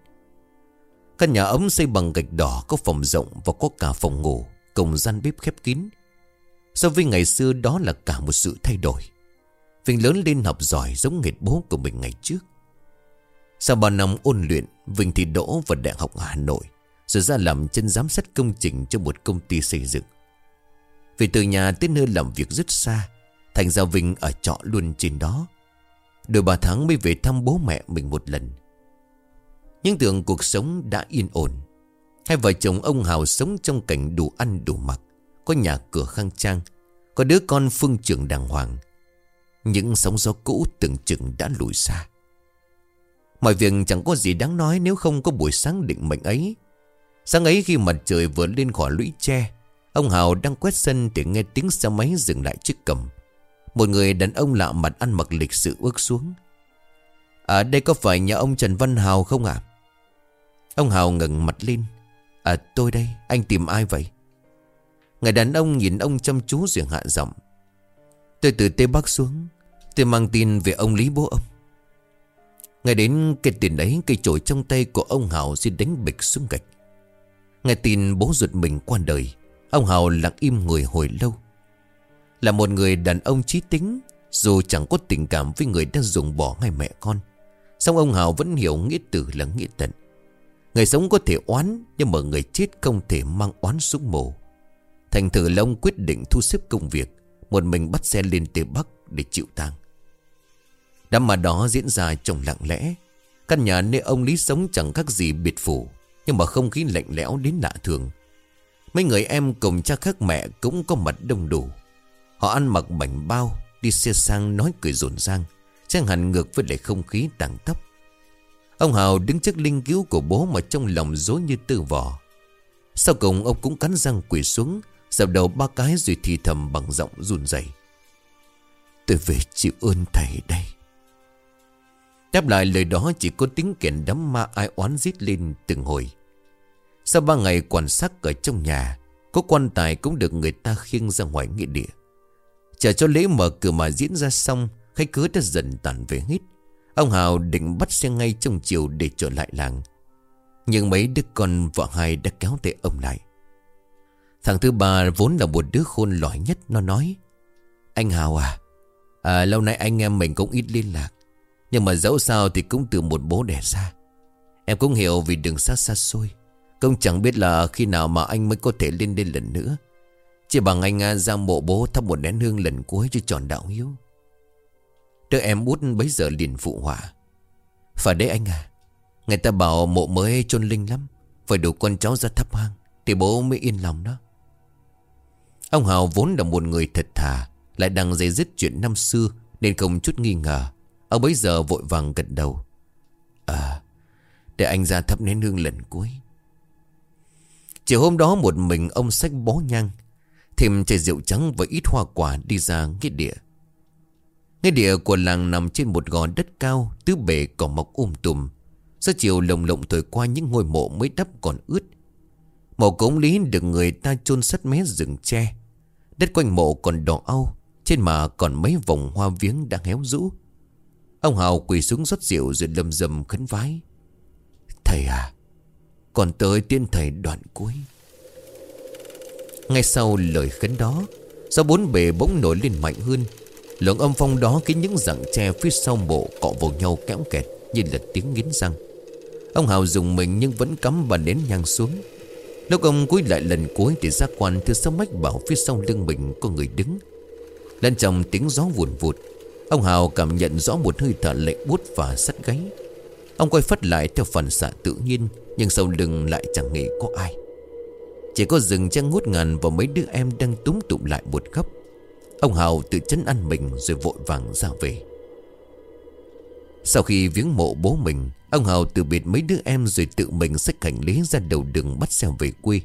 Speaker 1: Căn nhà ống xây bằng gạch đỏ Có phòng rộng và có cả phòng ngủ Cùng gian bếp khép kín. So với ngày xưa đó là cả một sự thay đổi. Vinh lớn lên học giỏi Giống nghệt bố của mình ngày trước. Sau ba năm ôn luyện Vinh thì đỗ vào Đại học Hà Nội, Rồi ra làm chân giám sát công trình Cho một công ty xây dựng. Vì từ nhà tới nơi làm việc rất xa, Thành ra Vinh ở trọ luôn trên đó. Đôi ba tháng mới về thăm bố mẹ mình một lần. Nhưng tưởng cuộc sống đã yên ổn. Hai vợ chồng ông Hào sống trong cảnh đủ ăn đủ mặc, Có nhà cửa khang trang, Có đứa con phương trưởng đàng hoàng những sóng gió cũ tưởng chừng đã lùi xa. Mọi việc chẳng có gì đáng nói Nếu không có buổi sáng định mệnh ấy. Sáng ấy khi mặt trời vừa lên khỏi lũy tre, Ông Hào đang quét sân thì nghe tiếng xe máy dừng lại trước cầm Một người đàn ông lạ mặt ăn mặc lịch sự bước xuống. Ở đây có phải nhà ông Trần Văn Hào không ạ? Ông Hào ngẩng mặt lên. À tôi đây, anh tìm ai vậy? Người đàn ông nhìn ông chăm chú rồi hạ giọng. Tôi từ Tây Bắc xuống. Tôi mang tin về ông Lý bố ông. Ngày đến cái tiền ấy Cây chổi trong tay của ông Hào Xin đánh bịch xuống gạch. Nghe tin bố ruột mình qua đời, Ông Hào lặng im người hồi lâu. Là một người đàn ông trí tính, Dù chẳng có tình cảm với người đã dùng bỏ ngay mẹ con, song ông Hào vẫn hiểu nghĩa tử là nghĩa tận. Người sống có thể oán, Nhưng mà người chết không thể mang oán xuống mồ. Thành thử Long quyết định thu xếp công việc, Một mình bắt xe lên Tây Bắc để chịu tang. Đám mà đó diễn ra trong lặng lẽ. Căn nhà nơi ông Lý sống chẳng khác gì biệt phủ, Nhưng mà không khí lạnh lẽo đến lạ thường. Mấy người em cùng cha khác mẹ cũng có mặt đông đủ. Họ ăn mặc bảnh bao, Đi xe sang nói cười rộn ràng Trang hẳn ngược với lại không khí tàng tấp Ông Hào đứng trước linh cứu của bố Mà trong lòng dối như tư vỏ Sau cùng, ông cũng cắn răng quỳ xuống, Dập đầu ba cái rồi thì thầm bằng giọng run rẩy. Tôi về chịu ơn thầy đây. Đáp lại lời đó chỉ có tiếng kiện đám ma ai oán giết lên từng hồi. Sau ba ngày quan sát ở trong nhà Có quan tài cũng được người ta khiêng ra ngoài nghĩa địa. Chờ cho lễ mở cửa mà diễn ra xong Khách cưới đã dần tàn về hết. Ông Hào định bắt xe ngay trong chiều để trở lại làng. Nhưng mấy đứa con vợ hai đã kéo tay ông lại. Thằng thứ ba vốn là một đứa khôn lỏi nhất Nó nói Anh Hào à, à Lâu nay anh em mình cũng ít liên lạc. Nhưng mà dẫu sao thì cũng từ một bố đẻ ra. Em cũng hiểu vì đường xa xa xôi. Công chẳng biết là khi nào mà anh mới có thể lên đây lần nữa. Chỉ bằng anh à, ra mộ bố thắp một nén hương lần cuối cho tròn đạo hiếu. Đứa em út bấy giờ liền phụ họa. Phải đấy anh à Người ta bảo mộ mới chôn linh lắm, Phải đủ con cháu ra thắp hang Thì bố mới yên lòng đó. Ông Hào vốn là một người thật thà, Lại đang dây dứt chuyện năm xưa Nên không chút nghi ngờ. Ông bấy giờ vội vàng gật đầu. À Để anh ra thắp nén hương lần cuối. Chiều hôm đó một mình ông sách bó nhang, Thêm chai rượu trắng và ít hoa quả đi ra nghĩa địa. Nghĩa địa của làng nằm trên một gò đất cao, Tứ bề cỏ mọc um tùm. Gió chiều lồng lộng thổi qua những ngôi mộ mới đắp còn ướt. Mộ cống lý được người ta chôn sắt mé rừng tre. Đất quanh mộ còn đỏ au, Trên mà còn mấy vòng hoa viếng đang héo rũ. Ông Hào quỳ xuống rót rượu rồi lầm rầm khấn vái Thầy à Còn tới tiên thầy đoạn cuối Ngay sau lời khấn đó Gió bốn bề bỗng nổi lên mạnh hơn Lượng âm phong đó khiến những rặng tre phía sau mộ cọ vào nhau kéo kẹt như là tiếng nghiến răng. Ông Hào dùng mình nhưng vẫn cắm bàn nến nhang xuống. Lúc ông cúi lại lần cuối thì giác quan từ sau mách bảo phía sau lưng mình có người đứng. Lên trong tiếng gió vùn vụt, ông Hào cảm nhận rõ một hơi thở lạnh bút và sắt gáy. Ông quay phát lại theo phần xạ tự nhiên, nhưng sau lưng lại chẳng nghĩ có ai. Chỉ có rừng trăng ngút ngàn và mấy đứa em đang túm tụm lại một góc. Ông Hào tự chấn ăn mình rồi vội vàng ra về Sau khi viếng mộ bố mình, Ông Hào từ biệt mấy đứa em rồi tự mình xách hành lý ra đầu đường bắt xe về quê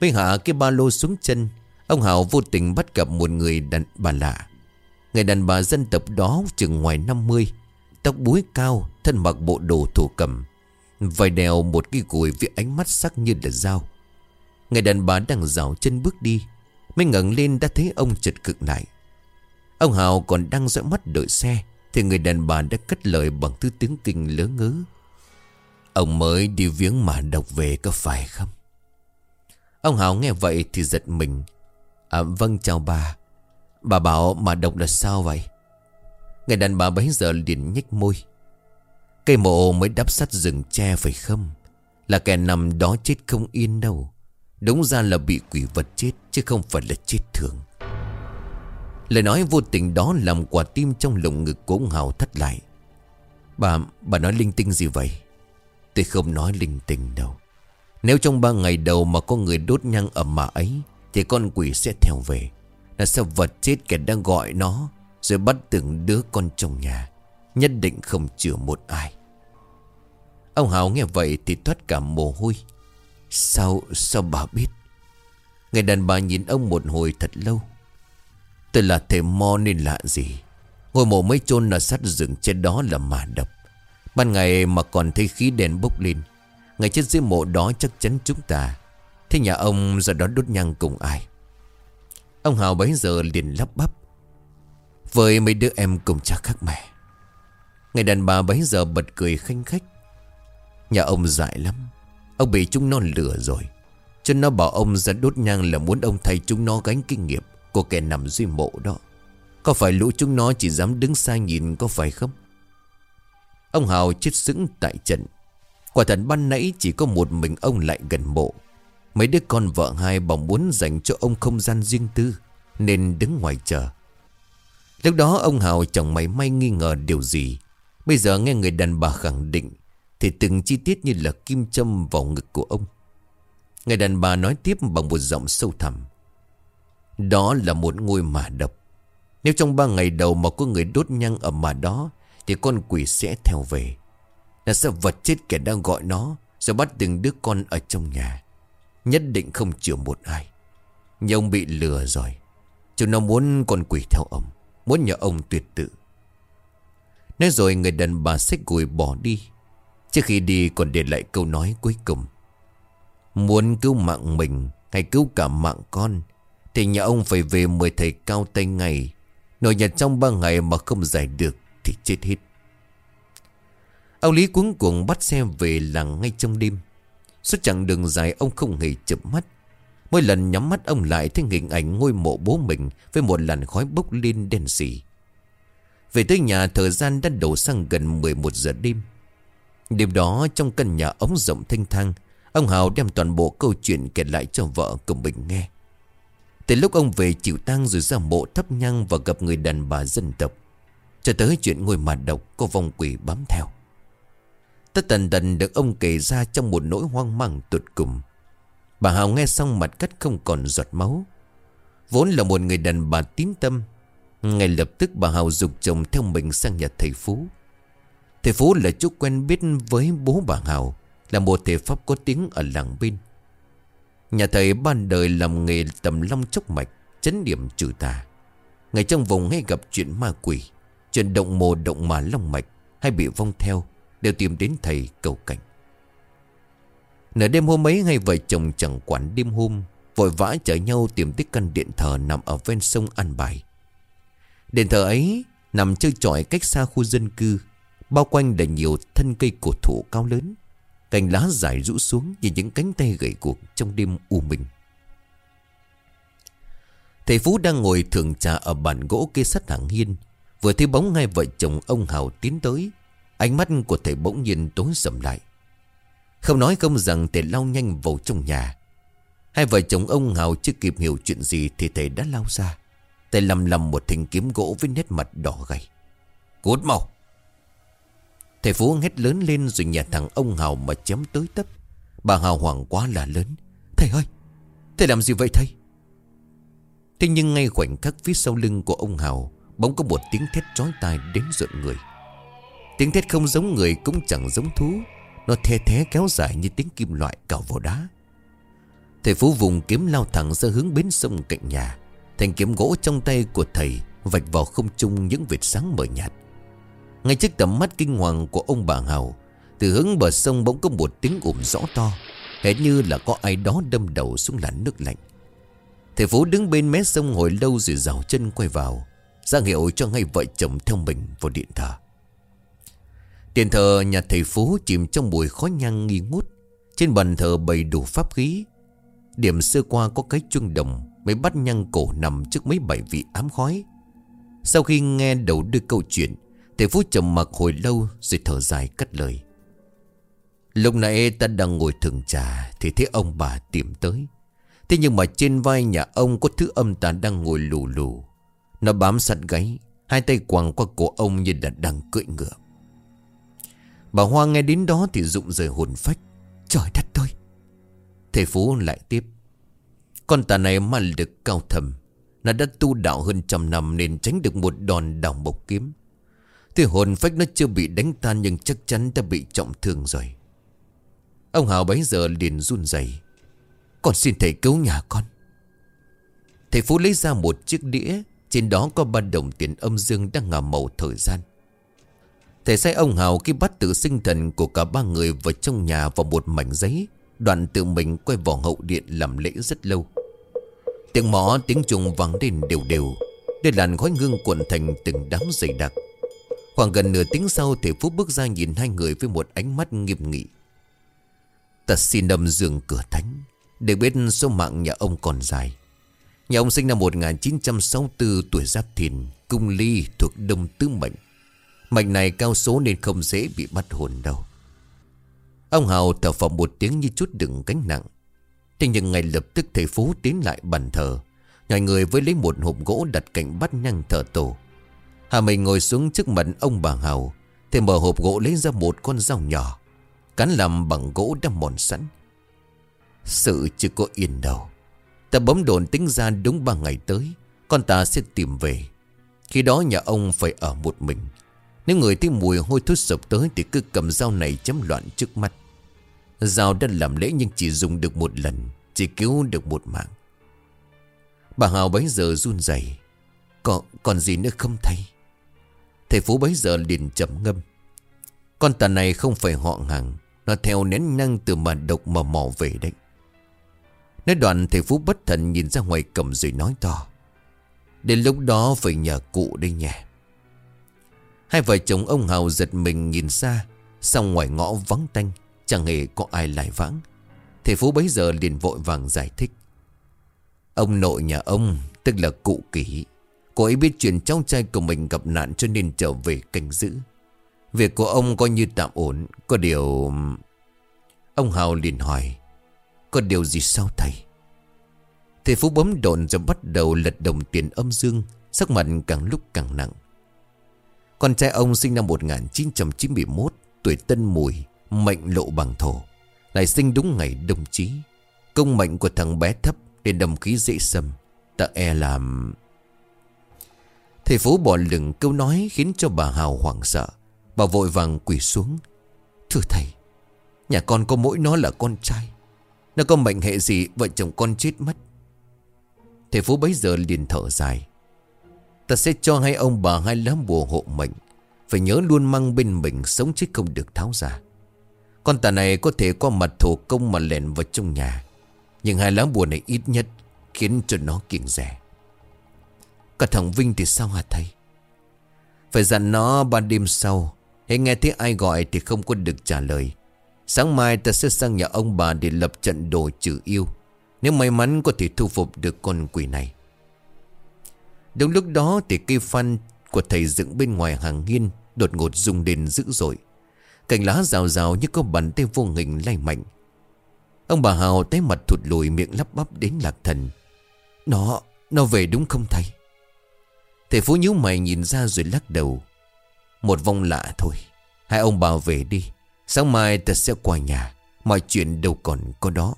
Speaker 1: Mới hạ cái ba lô xuống chân, Ông Hào vô tình bắt gặp một người đàn bà lạ Người đàn bà dân tộc đó chừng ngoài 50 Tóc búi cao, Thân mặc bộ đồ thổ cầm Vài đèo một cái gùi với ánh mắt sắc như là dao. Người đàn bà đang rào chân bước đi, Mới ngẩng lên đã thấy ông chật cực lại. Ông Hào còn đang dõi mắt đợi xe, Thì người đàn bà đã cất lời bằng thứ tiếng kinh lớn ngớ. Ông mới đi viếng mà đọc về có phải không? Ông Hào nghe vậy thì giật mình. À vâng chào bà. Bà bảo mà độc là sao vậy? Người đàn bà bấy giờ liền nhếch môi. Cây mộ mới đắp sắt rừng tre phải không Là kẻ nằm đó chết không yên đâu. Đúng ra là bị quỷ vật chết Chứ không phải là chết thường. Lời nói vô tình đó làm quả tim trong lồng ngực của ông Hào thất lại. Bà, bà nói linh tinh gì vậy? Tôi không nói linh tinh đâu. Nếu trong ba ngày đầu mà có người đốt nhang ở mà ấy Thì con quỷ sẽ theo về. Là sao vật chết kẻ đang gọi nó Rồi bắt từng đứa con trong nhà Nhất định không chữa một ai. Ông Hào nghe vậy thì thoát cả mồ hôi. Sao, sao bà biết? Người đàn bà nhìn ông một hồi thật lâu. Tôi là thầy mo nên lạ gì? Ngôi mộ mấy chôn là sát rừng trên đó là mà đập. Ban ngày mà còn thấy khí đèn bốc lên Ngày chết dưới mộ đó chắc chắn chúng ta. Thế nhà ông giờ đó đốt nhang cùng ai? Ông Hào bấy giờ liền lắp bắp. Với mấy đứa em cùng cha khác mẹ, Người đàn bà bấy giờ bật cười khanh khách. Nhà ông dại lắm, Ông bị chúng nó lừa rồi. Cho nó bảo ông ra đốt nhang là muốn ông thay chúng nó gánh kinh nghiệm Của kẻ nằm duy mộ đó. Có phải lũ chúng nó chỉ dám đứng xa nhìn có phải không? Ông Hào chết sững tại trận. Quả thật ban nãy chỉ có một mình ông lại gần mộ. Mấy đứa con vợ hai bỏng muốn dành cho ông không gian riêng tư, Nên đứng ngoài chờ. Lúc đó ông Hào chẳng mảy may nghi ngờ điều gì. Bây giờ nghe người đàn bà khẳng định, Thì từng chi tiết như là kim châm vào ngực của ông. Người đàn bà nói tiếp bằng một giọng sâu thẳm. Đó là một ngôi mả độc. Nếu trong ba ngày đầu mà có người đốt nhang ở mả đó, Thì con quỷ sẽ theo về. Nó sẽ vật chết kẻ đang gọi nó, Rồi bắt từng đứa con ở trong nhà. Nhất định không chịu một ai. Nhưng ông bị lừa rồi. Chúng nó muốn con quỷ theo ông. Muốn nhờ ông tuyệt tự. Nói rồi người đàn bà xách gùi bỏ đi. Trước khi đi còn để lại câu nói cuối cùng. Muốn cứu mạng mình Hay cứu cả mạng con, Thì nhà ông phải về mời thầy cao tay ngày Nổi nhật trong ba ngày mà không giải được Thì chết hết. Ông Lý cuống cuồng bắt xe về làng ngay trong đêm. Suốt chặng đường dài, ông không hề chụp mắt. Mỗi lần nhắm mắt, ông lại thấy hình ảnh ngôi mộ bố mình Với một làn khói bốc lên đen xì. Về tới nhà, thời gian đã đổ sang gần 11 giờ đêm. Đêm đó, trong căn nhà ống rộng thanh thang, Ông Hào đem toàn bộ câu chuyện kể lại cho vợ cùng mình nghe. Từ lúc ông về chịu tang rồi ra mộ thấp nhang và gặp người đàn bà dân tộc, Cho tới chuyện ngôi mà độc có vong quỷ bám theo. Tất tần tần được ông kể ra trong một nỗi hoang mang tụt cùng. Bà Hào nghe xong mặt cắt không còn giọt máu. Vốn là một người đàn bà tín tâm, Ngay lập tức bà Hào dục chồng theo mình sang nhà thầy Phú. Thầy Phú là chú quen biết với bố bà Hào, Là một thầy pháp có tiếng ở làng bên. Nhà thầy ban đời làm nghề tầm long chốc mạch, Chấn điểm trừ tà. Ngày trong vùng hay gặp chuyện ma quỷ, Chuyện động mồ động mà long mạch Hay bị vong theo Đều tìm đến thầy cầu cảnh. Nửa đêm hôm ấy hai vợ chồng chẳng quản đêm hôm, Vội vã chở nhau tìm tới căn điện thờ nằm ở ven sông An Bài. Điện thờ ấy nằm chơi trọi cách xa khu dân cư, Bao quanh đầy nhiều thân cây cổ thụ cao lớn. Cành lá dài rũ xuống như những cánh tay gầy cuộc trong đêm u minh. Thầy Phú đang ngồi thưởng trà ở bàn gỗ kê sắt hàng hiên, Vừa thấy bóng hai vợ chồng ông Hào tiến tới Ánh mắt của thầy bỗng nhiên tối sầm lại. Không nói không rằng thầy lao nhanh vào trong nhà. Hai vợ chồng ông Hào chưa kịp hiểu chuyện gì Thì thầy đã lao ra. Thầy lầm lầm một thanh kiếm gỗ với nét mặt đỏ gầy. Cút mau! Thầy Phú hét lớn lên rồi nhà thằng ông Hào mà chém tới tấp. Bà Hào hoảng quá là lớn. Thầy ơi! Thầy làm gì vậy thầy? Thế nhưng ngay khoảnh khắc phía sau lưng của ông Hào Bỗng có một tiếng thét trói tai đến rợn người. Tiếng thét không giống người cũng chẳng giống thú. Nó the thế kéo dài như tiếng kim loại cào vào đá. Thầy Phú vùng kiếm lao thẳng ra hướng bến sông cạnh nhà. Thành kiếm gỗ trong tay của thầy Vạch vào không trung những vệt sáng mờ nhạt. Ngay trước tầm mắt kinh hoàng của ông bà Hào, Từ hướng bờ sông bỗng có một tiếng ủm rõ to. Hết như là có ai đó đâm đầu xuống làn nước lạnh. Thầy Phú đứng bên mé sông hồi lâu rồi rào chân quay vào, ra hiệu cho ngay vợ chồng theo mình vào điện thờ tiền thờ nhà thầy Phú chìm trong mùi khói nhang nghi ngút. Trên bàn thờ bày đủ pháp khí. Điểm xưa qua có cái chuông đồng Mấy bắt nhang cổ nằm trước mấy bảy vị ám khói. Sau khi nghe đầu đưa câu chuyện, Thầy Phú trầm mặc hồi lâu Rồi thở dài cất lời. Lúc nãy ta đang ngồi thường trà Thì thấy ông bà tìm tới. Thế nhưng mà trên vai nhà ông Có thứ âm ta đang ngồi lù lù. Nó bám sát gáy, Hai tay quàng qua cổ ông như là đang cưỡi ngựa. Bà Hoa nghe đến đó thì rụng rời hồn phách. Trời đất ơi! Thầy Phú lại tiếp. Con tà này mà được cao thầm, Nó đã tu đạo hơn trăm năm Nên tránh được một đòn đào mộc kiếm. Thì hồn phách nó chưa bị đánh tan Nhưng chắc chắn đã bị trọng thương rồi. Ông Hào bấy giờ liền run rẩy. Con xin thầy cứu nhà con. Thầy Phú lấy ra một chiếc đĩa, Trên đó có ba đồng tiền âm dương đang ngả màu thời gian. Thầy sai ông Hào khi bắt tự sinh thần của cả ba người vào trong nhà vào một mảnh giấy. Đoạn tự mình quay vào hậu điện làm lễ rất lâu. Tiếng mõ tiếng trùng vang lên đều đều. Để làn khói hương cuộn thành từng đám dày đặc. Khoảng gần nửa tiếng sau thầy Phúc bước ra nhìn hai người với một ánh mắt nghiêm nghị. Ta xin đâm giường cửa thánh. Để biết số mạng nhà ông còn dài. Nhà ông sinh năm 1964 tuổi Giáp Thìn, cung ly thuộc Đông Tứ Mệnh. Mạch này cao số nên không dễ bị bắt hồn đâu. Ông Hào thở phào một tiếng như chút đựng cánh nặng. Thế nhưng ngay lập tức thầy Phú tiến lại bàn thờ Nhòi người với lấy một hộp gỗ đặt cạnh bắt nhang thờ tổ. Hà mình ngồi xuống trước mặt ông bà Hào, Thì mở hộp gỗ lấy ra một con dao nhỏ Cắn làm bằng gỗ đã mòn sẵn. Sự chưa có yên đâu. Ta bấm đồn tính ra đúng ba ngày tới, Con ta sẽ tìm về. Khi đó nhà ông phải ở một mình. Nếu người thấy mùi hôi thối sập tới Thì cứ cầm dao này chấm loạn trước mắt. Dao đã làm lễ nhưng chỉ dùng được một lần Chỉ cứu được một mạng. Bà Hào bấy giờ run rẩy. Còn, còn gì nữa không thầy Thầy Phú bấy giờ liền chậm ngâm. Con tà này không phải họ hàng Nó theo nén năng từ mà độc mà mò về đấy. Nói đoạn thầy Phú bất thần nhìn ra ngoài cầm rồi nói to. Đến lúc đó phải nhờ cụ đây nhé Hai vợ chồng ông Hào giật mình nhìn xa, Xong ngoài ngõ vắng tanh, Chẳng hề có ai lại vãng. Thầy Phú bấy giờ liền vội vàng giải thích. Ông nội nhà ông, Tức là cụ kỷ, Cô ấy biết chuyện cháu trai của mình gặp nạn Cho nên trở về canh giữ. Việc của ông coi như tạm ổn, Có điều Ông Hào liền hỏi, Có điều gì sao thầy? Thầy Phú bấm đồn rồi bắt đầu lật đồng tiền âm dương, Sắc mặt càng lúc càng nặng. Con trai ông sinh năm 1991 Tuổi tân mùi, Mệnh lộ bằng thổ. Lại sinh đúng ngày đồng chí. Công mệnh của thằng bé thấp Nên đồng khí dễ xâm Ta e làm. Thầy Phú bỏ lửng câu nói Khiến cho bà Hào hoảng sợ. Bà vội vàng quỳ xuống. Thưa thầy, Nhà con có mỗi nó là con trai. Nó có mệnh hệ gì, Vợ chồng con chết mất? Thầy Phú bấy giờ liền thở dài. Ta sẽ cho hai ông bà hai lá bùa hộ mệnh, Phải nhớ luôn mang bên mình Sống chứ không được tháo ra. Con tà này có thể qua mặt thổ công Mà lẻn vào trong nhà, Nhưng hai lá bùa này ít nhất Khiến cho nó kiêng rẻ. Cả thằng Vinh thì sao hả thầy? Phải dặn nó ban đêm sau, Hãy nghe thấy ai gọi thì không có được trả lời. Sáng mai ta sẽ sang nhà ông bà Để lập trận đồ trừ yêu, Nếu may mắn có thể thu phục được con quỷ này. Đúng lúc đó thì cây phan của thầy dựng bên ngoài hàng hiên Đột ngột rung lên dữ dội. Cành lá rào rào như có bàn tay vô hình lay mạnh. Ông bà Hào té mặt thụt lùi miệng lắp bắp đến lạc thần. Nó, nó về đúng không thầy? Thầy Phú nhíu mày nhìn ra rồi lắc đầu. Một vong lạ thôi. Hai ông bà về đi. Sáng mai ta sẽ qua nhà. Mọi chuyện đâu còn có đó.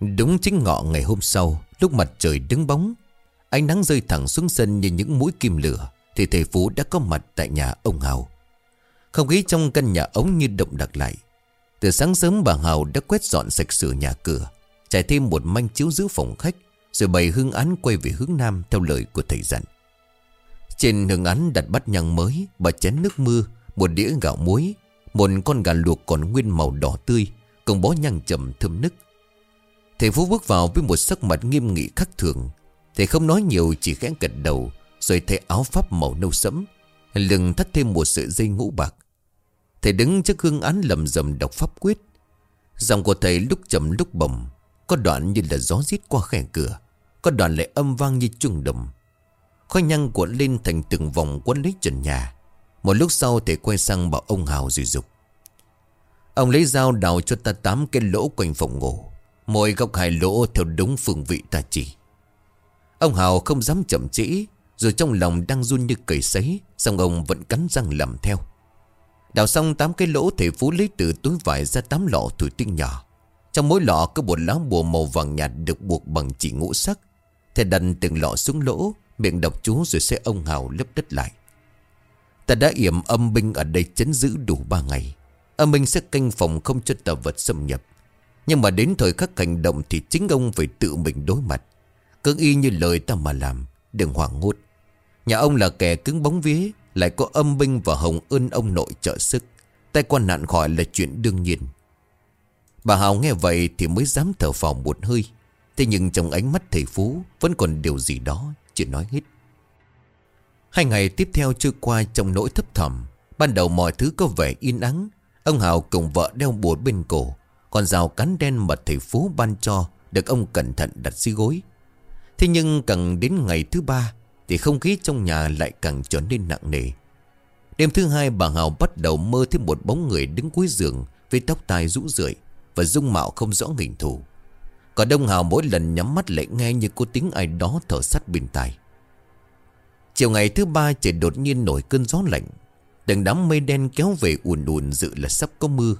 Speaker 1: Đúng chính ngọ ngày hôm sau Lúc mặt trời đứng bóng Ánh nắng rơi thẳng xuống sân như những mũi kim lửa Thì thầy Phú đã có mặt tại nhà ông Hào. Không khí trong căn nhà ống như động đặc lại. Từ sáng sớm bà Hào đã quét dọn sạch sửa nhà cửa, Trải thêm một manh chiếu giữ phòng khách, Rồi bày hương án quay về hướng nam Theo lời của thầy dặn. Trên hương án đặt bát nhang mới, Bà chén nước mưa, Một đĩa gạo muối, Một con gà luộc còn nguyên màu đỏ tươi, Cùng bó nhang trầm thơm nức. Thầy Phú bước vào với một sắc mặt nghiêm nghị khắc thường Thầy không nói nhiều, chỉ khẽ gật đầu, Rồi thay áo pháp màu nâu sẫm, Lưng thắt thêm một sợi dây ngũ bạc. Thầy đứng trước hương án lầm rầm đọc pháp quyết. Dòng của thầy lúc chậm lúc bồng Có đoạn như là gió rít qua khe cửa, Có đoạn lại âm vang như chuông đầm. Khói nhăn cuộn lên thành từng vòng quấn lấy trần nhà. Một lúc sau thầy quay sang bảo ông Hào rồi dục. Ông lấy dao đào cho ta tám cái lỗ quanh phòng ngủ. Mỗi góc hai lỗ theo đúng phương vị ta chỉ. Ông Hào không dám chậm trễ, Rồi trong lòng đang run như cầy sấy, Xong ông vẫn cắn răng làm theo. Đào xong tám cái lỗ Thầy Phú lấy từ túi vải ra tám lọ thủy tinh nhỏ. Trong mỗi lọ có một lá bùa màu vàng nhạt Được buộc bằng chỉ ngũ sắc. Thầy đặt từng lọ xuống lỗ, Miệng đọc chú rồi sẽ ông Hào lấp đất lại. Ta đã yểm âm binh ở đây chấn giữ đủ ba ngày. Âm binh sẽ canh phòng không cho tà vật xâm nhập. Nhưng mà đến thời khắc hành động Thì chính ông phải tự mình đối mặt cứ y như lời ta mà làm, Đừng hoảng hốt. Nhà ông là kẻ cứng bóng vía, Lại có âm binh và hồng ơn ông nội trợ sức. Tay quan nạn khỏi là chuyện đương nhiên. Bà Hào nghe vậy thì mới dám thở phào một hơi. Thế nhưng trong ánh mắt thầy Phú Vẫn còn điều gì đó Chưa nói hết. Hai ngày tiếp theo trôi qua trong nỗi thấp thỏm. Ban đầu mọi thứ có vẻ yên ắng. Ông Hào cùng vợ đeo bùa bên cổ, Còn rào cắn đen mà thầy Phú ban cho Được ông cẩn thận đặt dưới gối. Thế nhưng càng đến ngày thứ ba Thì không khí trong nhà lại càng trở nên nặng nề. Đêm thứ hai, bà Hào bắt đầu mơ thấy một bóng người đứng cuối giường Với tóc tai rũ rượi Và dung mạo không rõ hình thù. Còn Đông Hào mỗi lần nhắm mắt lại nghe như cô tiếng ai đó thở sắt bên tai. Chiều ngày thứ ba, trời đột nhiên nổi cơn gió lạnh. Từng đám mây đen kéo về ùn ùn dự là sắp có mưa.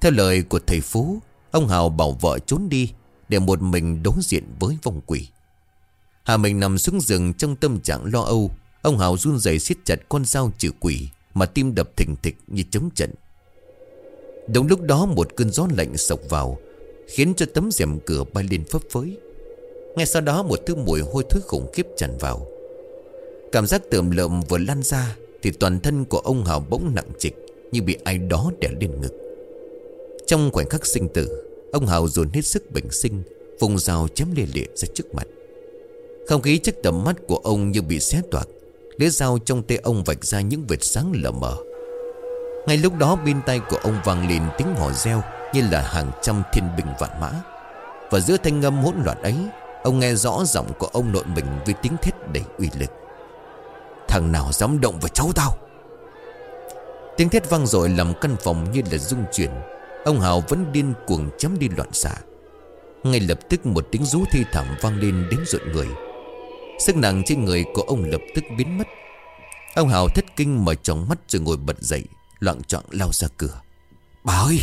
Speaker 1: Theo lời của thầy Phú, Ông Hào bảo vợ trốn đi Để một mình đối diện với vòng quỷ. Hà Minh nằm xuống giường trong tâm trạng lo âu. Ông Hào run rẩy siết chặt con dao trừ quỷ, Mà tim đập thình thịch như chống trận. Đúng lúc đó một cơn gió lạnh sộc vào, Khiến cho tấm rèm cửa bay lên phấp phới. Ngay sau đó một thứ mùi hôi thối khủng khiếp tràn vào. Cảm giác tườm lợm vừa lan ra Thì toàn thân của ông Hào bỗng nặng trịch Như bị ai đó đè lên ngực. Trong khoảnh khắc sinh tử, Ông Hào dồn hết sức bình sinh, Vùng rào chém lê lịa ra trước mặt. Không khí trước tầm mắt của ông như bị xé toạc. Lưỡi dao trong tay ông vạch ra những vệt sáng lờ mờ. Ngay lúc đó, bên tay của ông vang lên tiếng hò reo Như là hàng trăm thiên binh vạn mã. Và giữa thanh âm hỗn loạn ấy, Ông nghe rõ giọng của ông nội mình với tiếng thét đầy uy lực. Thằng nào dám động vào cháu tao? Tiếng thét vang rồi làm căn phòng như là rung chuyển. Ông Hào vẫn điên cuồng chấm đi loạn xạ. Ngay lập tức một tiếng rú thi thảm vang lên đến rộn người. Sức nặng trên người của ông lập tức biến mất. Ông Hào thất kinh mở tròng mắt rồi ngồi bật dậy, Loạn trọng lao ra cửa. Bà ơi!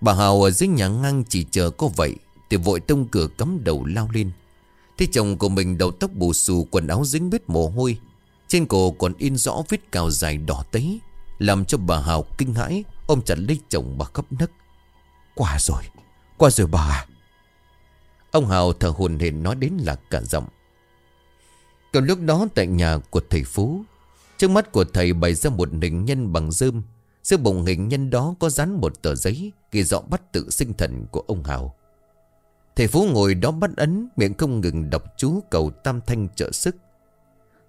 Speaker 1: Bà Hào ở dưới nhà ngang chỉ chờ có vậy, Thì vội tông cửa cắm đầu lao lên. Thế chồng của mình đầu tóc bù xù, Quần áo dính vết mồ hôi, Trên cổ còn in rõ vết cào dài đỏ tấy, Làm cho bà Hào kinh hãi, Ôm chặt lấy chồng bà khóc nấc. Qua rồi Qua rồi bà. Ông Hào thở hồn hển nói đến là cả giọng. Còn lúc đó tại nhà của thầy Phú. Trước mắt của thầy bày ra một hình nhân bằng dơm Giữa bụng hình nhân đó có dán một tờ giấy Ghi rõ bắt tự sinh thần của ông Hào. Thầy Phú ngồi đó bắt ấn, Miệng không ngừng đọc chú cầu tam thanh trợ sức.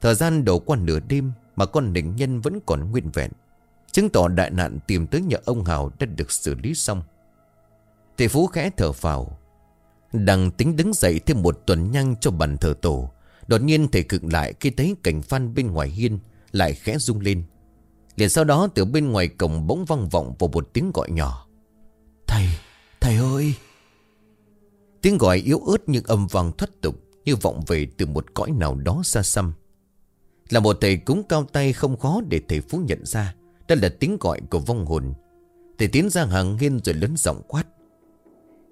Speaker 1: Thời gian đổ qua nửa đêm Mà con hình nhân vẫn còn nguyên vẹn, Chứng tỏ đại nạn tìm tới nhà ông Hào đã được xử lý xong. Thầy Phú khẽ thở phào, Đang tính đứng dậy thêm một tuần nhang cho bàn thờ tổ Đột nhiên thầy cực lại khi thấy cảnh phan bên ngoài hiên Lại khẽ rung lên. Liền sau đó từ bên ngoài cổng bỗng vang vọng vào một tiếng gọi nhỏ. Thầy, thầy ơi! Tiếng gọi yếu ớt nhưng âm vang thoát tục Như vọng về từ một cõi nào đó xa xăm. Là một thầy cúng cao tay không khó để thầy Phú nhận ra Đó là tiếng gọi của vong hồn. Thầy tiến ra hàng hiên rồi lớn giọng quát.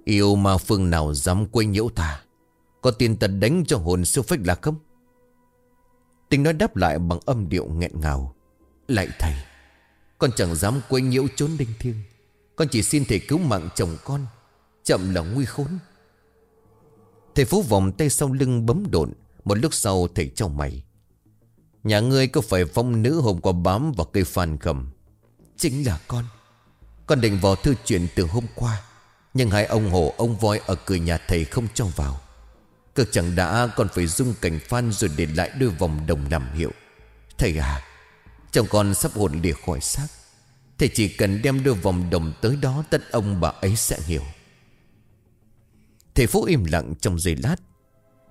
Speaker 1: Yêu mà phương nào dám quay nhiễu ta có tiền tật đánh cho hồn siêu phách là không? Tình nói đáp lại bằng âm điệu nghẹn ngào. Lại thầy Con chẳng dám quay nhiễu trốn đinh thiêng. Con chỉ xin thầy cứu mạng chồng con Chậm là nguy khốn. Thầy Phú vòng tay sau lưng bấm độn. Một lúc sau thầy trao mày. Nhà ngươi có phải phong nữ hôm qua bám vào cây phan cầm, Chính là con. Con định vào thư chuyện từ hôm qua. Nhưng hai ông hổ ông voi ở cửa nhà thầy không cho vào. Cực chẳng đã, còn phải dung cảnh phan rồi để lại đôi vòng đồng làm hiệu. Thầy à Chồng con sắp hồn lìa khỏi xác. Thầy chỉ cần đem đôi vòng đồng tới đó, Tất ông bà ấy sẽ hiểu. Thầy Phú im lặng trong giây lát.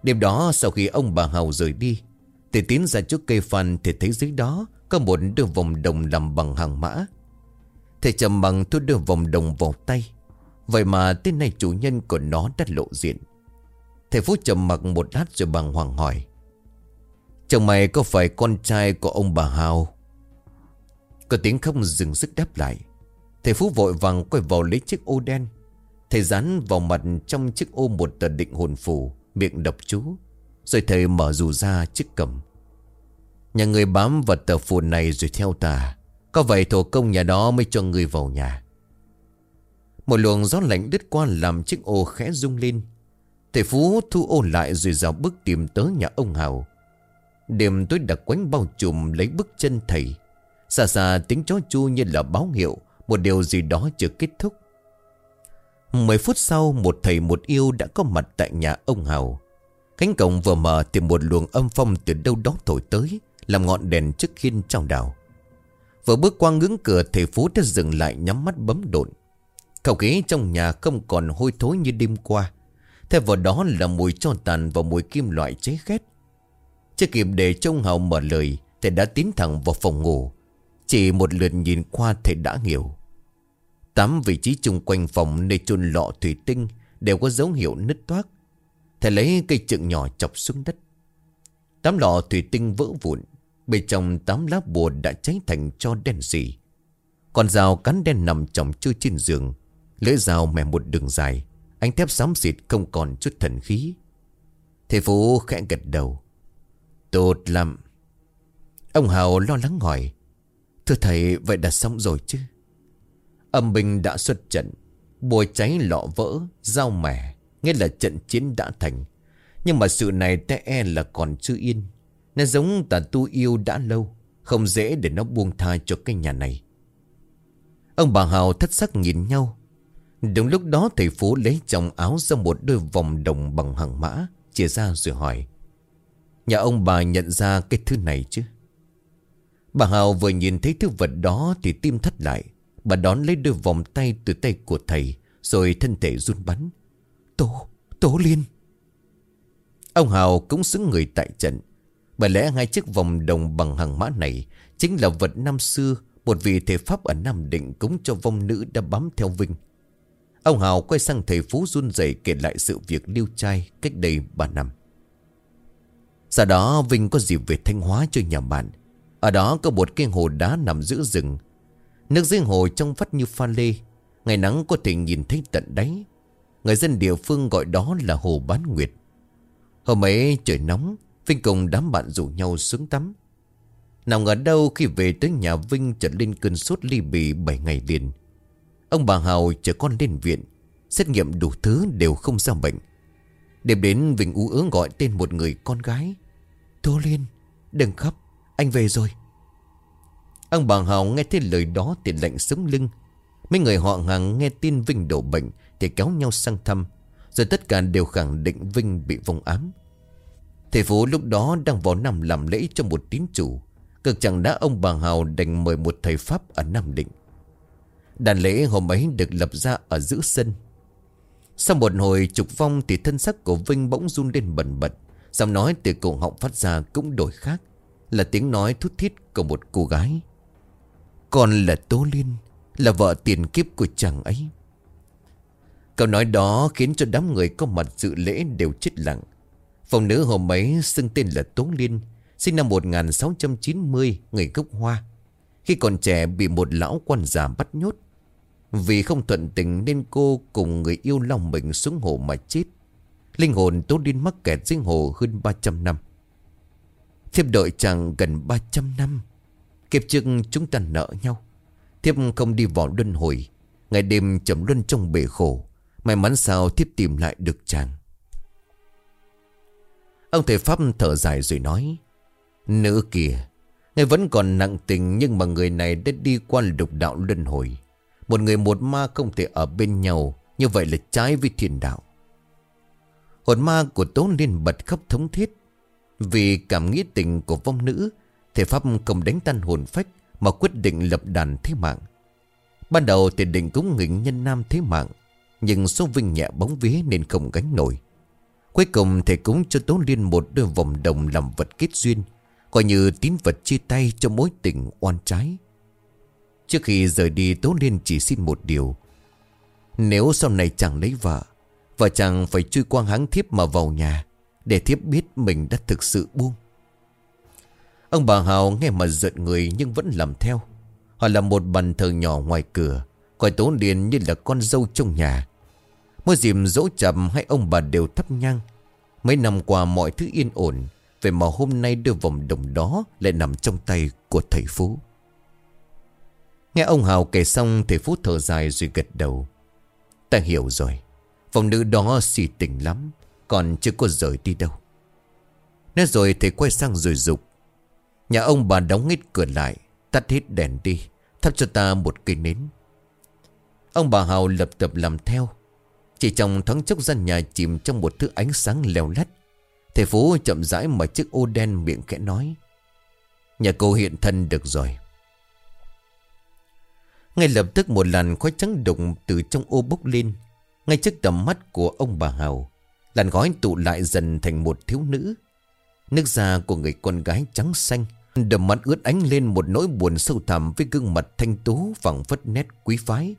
Speaker 1: Đêm đó, sau khi ông bà Hào rời đi, Thầy tiến ra trước cây phan Thì thấy dưới đó Có một đôi vòng đồng làm bằng hàng mã. Thầy trầm bằng thu đưa vòng đồng vào tay. Vậy mà tên này chủ nhân của nó đã lộ diện. Thầy Phú trầm mặc một lát rồi bằng hoàng hỏi, Chồng mày có phải con trai của ông bà Hào? Có tiếng không dừng sức đáp lại. Thầy Phú vội vàng quay vào lấy chiếc ô đen. Thầy dán vào mặt trong chiếc ô một tờ định hồn phù, Miệng đọc chú. Rồi thầy mở dù ra chiếc cầm. Nhà người bám vào tờ phù này rồi theo ta. Có vậy thổ công nhà đó mới cho người vào nhà. Một luồng gió lạnh đứt qua làm chiếc ô khẽ rung lên. Thầy Phú thu ô lại rồi dạo bước tìm tới nhà ông Hào. Đêm tối đặc quánh bao trùm lấy bước chân thầy. Xa xa tiếng chó chu như là báo hiệu, Một điều gì đó chưa kết thúc. Mười phút sau, một thầy một yêu đã có mặt tại nhà ông Hào. Cánh cổng vừa mở thì một luồng âm phong từ đâu đó thổi tới, Làm ngọn đèn trước khiên trong đảo. Vừa bước qua ngưỡng cửa, thầy Phú đã dừng lại nhắm mắt bấm độn. Không khí trong nhà không còn hôi thối như đêm qua. Theo vào đó là mùi tròn tàn và mùi kim loại cháy khét. Chưa kịp để trông Hào mở lời, Thầy đã tiến thẳng vào phòng ngủ. Chỉ một lượt nhìn qua thầy đã hiểu. Tám vị trí chung quanh phòng nơi chôn lọ thủy tinh Đều có dấu hiệu nứt toác. Thầy lấy cây trượng nhỏ chọc xuống đất. Tám lọ thủy tinh vỡ vụn, Bên trong tám lá bùa đã cháy thành cho đen xì. Con dao cắn đen nằm chồng chui trên giường, Lưỡi dao mẻ một đường dài. Anh thép xám xịt không còn chút thần khí. Thầy Phú khẽ gật đầu. Tốt lắm. Ông Hào lo lắng hỏi. Thưa thầy, vậy đã xong rồi chứ? Âm binh đã xuất trận. Bùa cháy lọ vỡ Dao mẻ. Nghĩa là trận chiến đã thành. Nhưng mà sự này té e là còn chưa yên. Nó giống tà tu yêu đã lâu. Không dễ để nó buông tha cho cái nhà này. Ông bà Hào thất sắc nhìn nhau. Đúng lúc đó thầy Phú lấy trong áo ra một đôi vòng đồng bằng hàng mã Chia ra rồi hỏi Nhà ông bà nhận ra cái thứ này chứ? Bà Hào vừa nhìn thấy thứ vật đó Thì tim thắt lại. Bà đón lấy đôi vòng tay từ tay của thầy Rồi thân thể run bắn. Tố, Tố Liên. Ông Hào cũng xứng người tại trận. Bởi lẽ hai chiếc vòng đồng bằng hàng mã này Chính là vật năm xưa Một vị thể pháp ở Nam Định Cúng cho vong nữ đã bám theo Vinh. Ông Hào quay sang thầy Phú run rẩy kể lại sự việc lưu trai cách đây 3 năm. Sau đó Vinh có dịp về Thanh Hóa chơi nhà bạn. Ở đó có một cái hồ đá nằm giữa rừng. Nước dưới hồ trong vắt như pha lê. Ngày nắng có thể nhìn thấy tận đáy. Người dân địa phương gọi đó là hồ bán nguyệt. Hôm ấy trời nóng, Vinh cùng đám bạn rủ nhau xuống tắm. Nào ngờ đâu khi về tới nhà Vinh trở lên cơn sốt ly bì 7 ngày liền. Ông bà Hào chở con lên viện, Xét nghiệm đủ thứ đều không ra bệnh. Đêm đến Vinh ú ớ gọi tên một người con gái. Tô Liên, Đừng khóc, Anh về rồi. Ông bà Hào nghe thấy lời đó thì lạnh sống lưng. Mấy người họ hàng nghe tin Vinh đổ bệnh Thì kéo nhau sang thăm, Rồi tất cả đều khẳng định Vinh bị vong ám. Thầy phố lúc đó đang vào năm làm lễ cho một tín chủ, Cực chẳng đã ông bà Hào đành mời một thầy Pháp ở Nam Định. Đàn lễ hôm ấy được lập ra ở giữa sân. Sau một hồi trục vong Thì thân sắc của Vinh bỗng run lên bẩn bật. Giọng nói từ cổ họng phát ra cũng đổi khác, Là tiếng nói thút thít của một cô gái. Con là Tố Liên, Là vợ tiền kiếp của chàng ấy. Câu nói đó khiến cho đám người có mặt dự lễ đều chết lặng. Phòng nữ hôm ấy xưng tên là Tố Liên, Sinh năm 1690 Người gốc Hoa. Khi còn trẻ bị một lão quan già bắt nhốt vì không thuận tình nên cô cùng người yêu lòng mình xuống hồ mà chết. Linh hồn Tố Điên mắc kẹt dưới hồ hơn 300 năm. Thiếp đợi chàng gần 300 năm. Kiếp trước chúng ta nợ nhau. Thiếp không đi vào luân hồi. Ngày đêm chậm luân trong bể khổ. May mắn sao thiếp tìm lại được chàng. Ông thầy Pháp thở dài rồi nói. Nữ kìa. Ngài vẫn còn nặng tình nhưng mà người này đã đi qua lục đạo luân hồi. Một người một ma không thể ở bên nhau. Như vậy là trái với thiền đạo. Hồn ma của Tố Liên bật khóc thống thiết. Vì cảm nghĩ tình của vong nữ, Thể Pháp không đánh tan hồn phách Mà quyết định lập đàn thế mạng. Ban đầu thì định cúng nghỉnh nhân nam thế mạng, Nhưng số vinh nhẹ bóng vía nên không gánh nổi. Cuối cùng thầy cúng cho Tố Liên một đôi vòng đồng làm vật kết duyên, Coi như tín vật chia tay cho mối tình oan trái. Trước khi rời đi, Tố Liên chỉ xin một điều. Nếu sau này chẳng lấy vợ Vợ chàng phải chui qua háng thiếp mà vào nhà Để thiếp biết mình đã thực sự buông. Ông bà Hào nghe mà giận người nhưng vẫn làm theo. Họ là một bàn thờ nhỏ ngoài cửa, Coi Tố Liên như là con dâu trong nhà. Mỗi dịp dỗ chậm hay ông bà đều thắp nhang. Mấy năm qua mọi thứ yên ổn, Vậy mà hôm nay đưa vòng đồng đó Lại nằm trong tay của thầy Phú. Nghe ông Hào kể xong Thầy Phú thở dài rồi gật đầu. Ta hiểu rồi. Phòng nữ đó xì tỉnh lắm, Còn chưa có rời đi đâu. Nói rồi thầy quay sang rồi dục. Nhà ông bà đóng ít cửa lại, Tắt hết đèn đi, Thắp cho ta một cây nến. Ông bà Hào lập tập làm theo. Chỉ trong thoáng chốc gian nhà chìm trong một thứ ánh sáng leo lét. Thầy Phú chậm rãi mở chiếc ô đen miệng khẽ nói. Nhà cô hiện thân được rồi ngay lập tức một làn khói trắng đụng từ trong ô bốc lên. Ngay trước tầm mắt của ông bà Hào, Làn khói tụ lại dần thành một thiếu nữ. Nước da của người con gái trắng xanh, Đầm mắt ướt ánh lên một nỗi buồn sâu thẳm Với gương mặt thanh tú phẳng phất nét quý phái.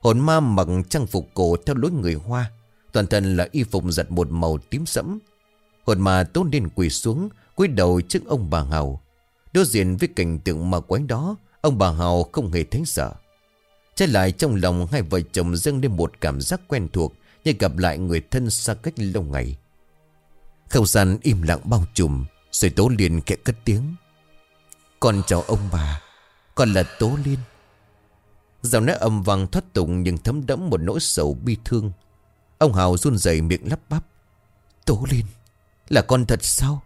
Speaker 1: Hồn ma mặc trang phục cổ theo lối người Hoa, Toàn thân là y phục giật một màu tím sẫm. Hồn ma tố lên quỳ xuống, cúi đầu trước ông bà Hào, Đối diện với cảnh tượng ma quái đó Ông bà Hào không hề thấy sợ. Trái lại trong lòng hai vợ chồng dâng lên một cảm giác quen thuộc Như gặp lại người thân xa cách lâu ngày. Không gian im lặng bao trùm, Rồi Tố Liên kẽ cất tiếng. Con chào ông bà, Con là Tố Liên. Giọng nói âm vang thoát tục Nhưng thấm đẫm một nỗi sầu bi thương. Ông Hào run rẩy miệng lắp bắp. Tố Liên, Là con thật sao?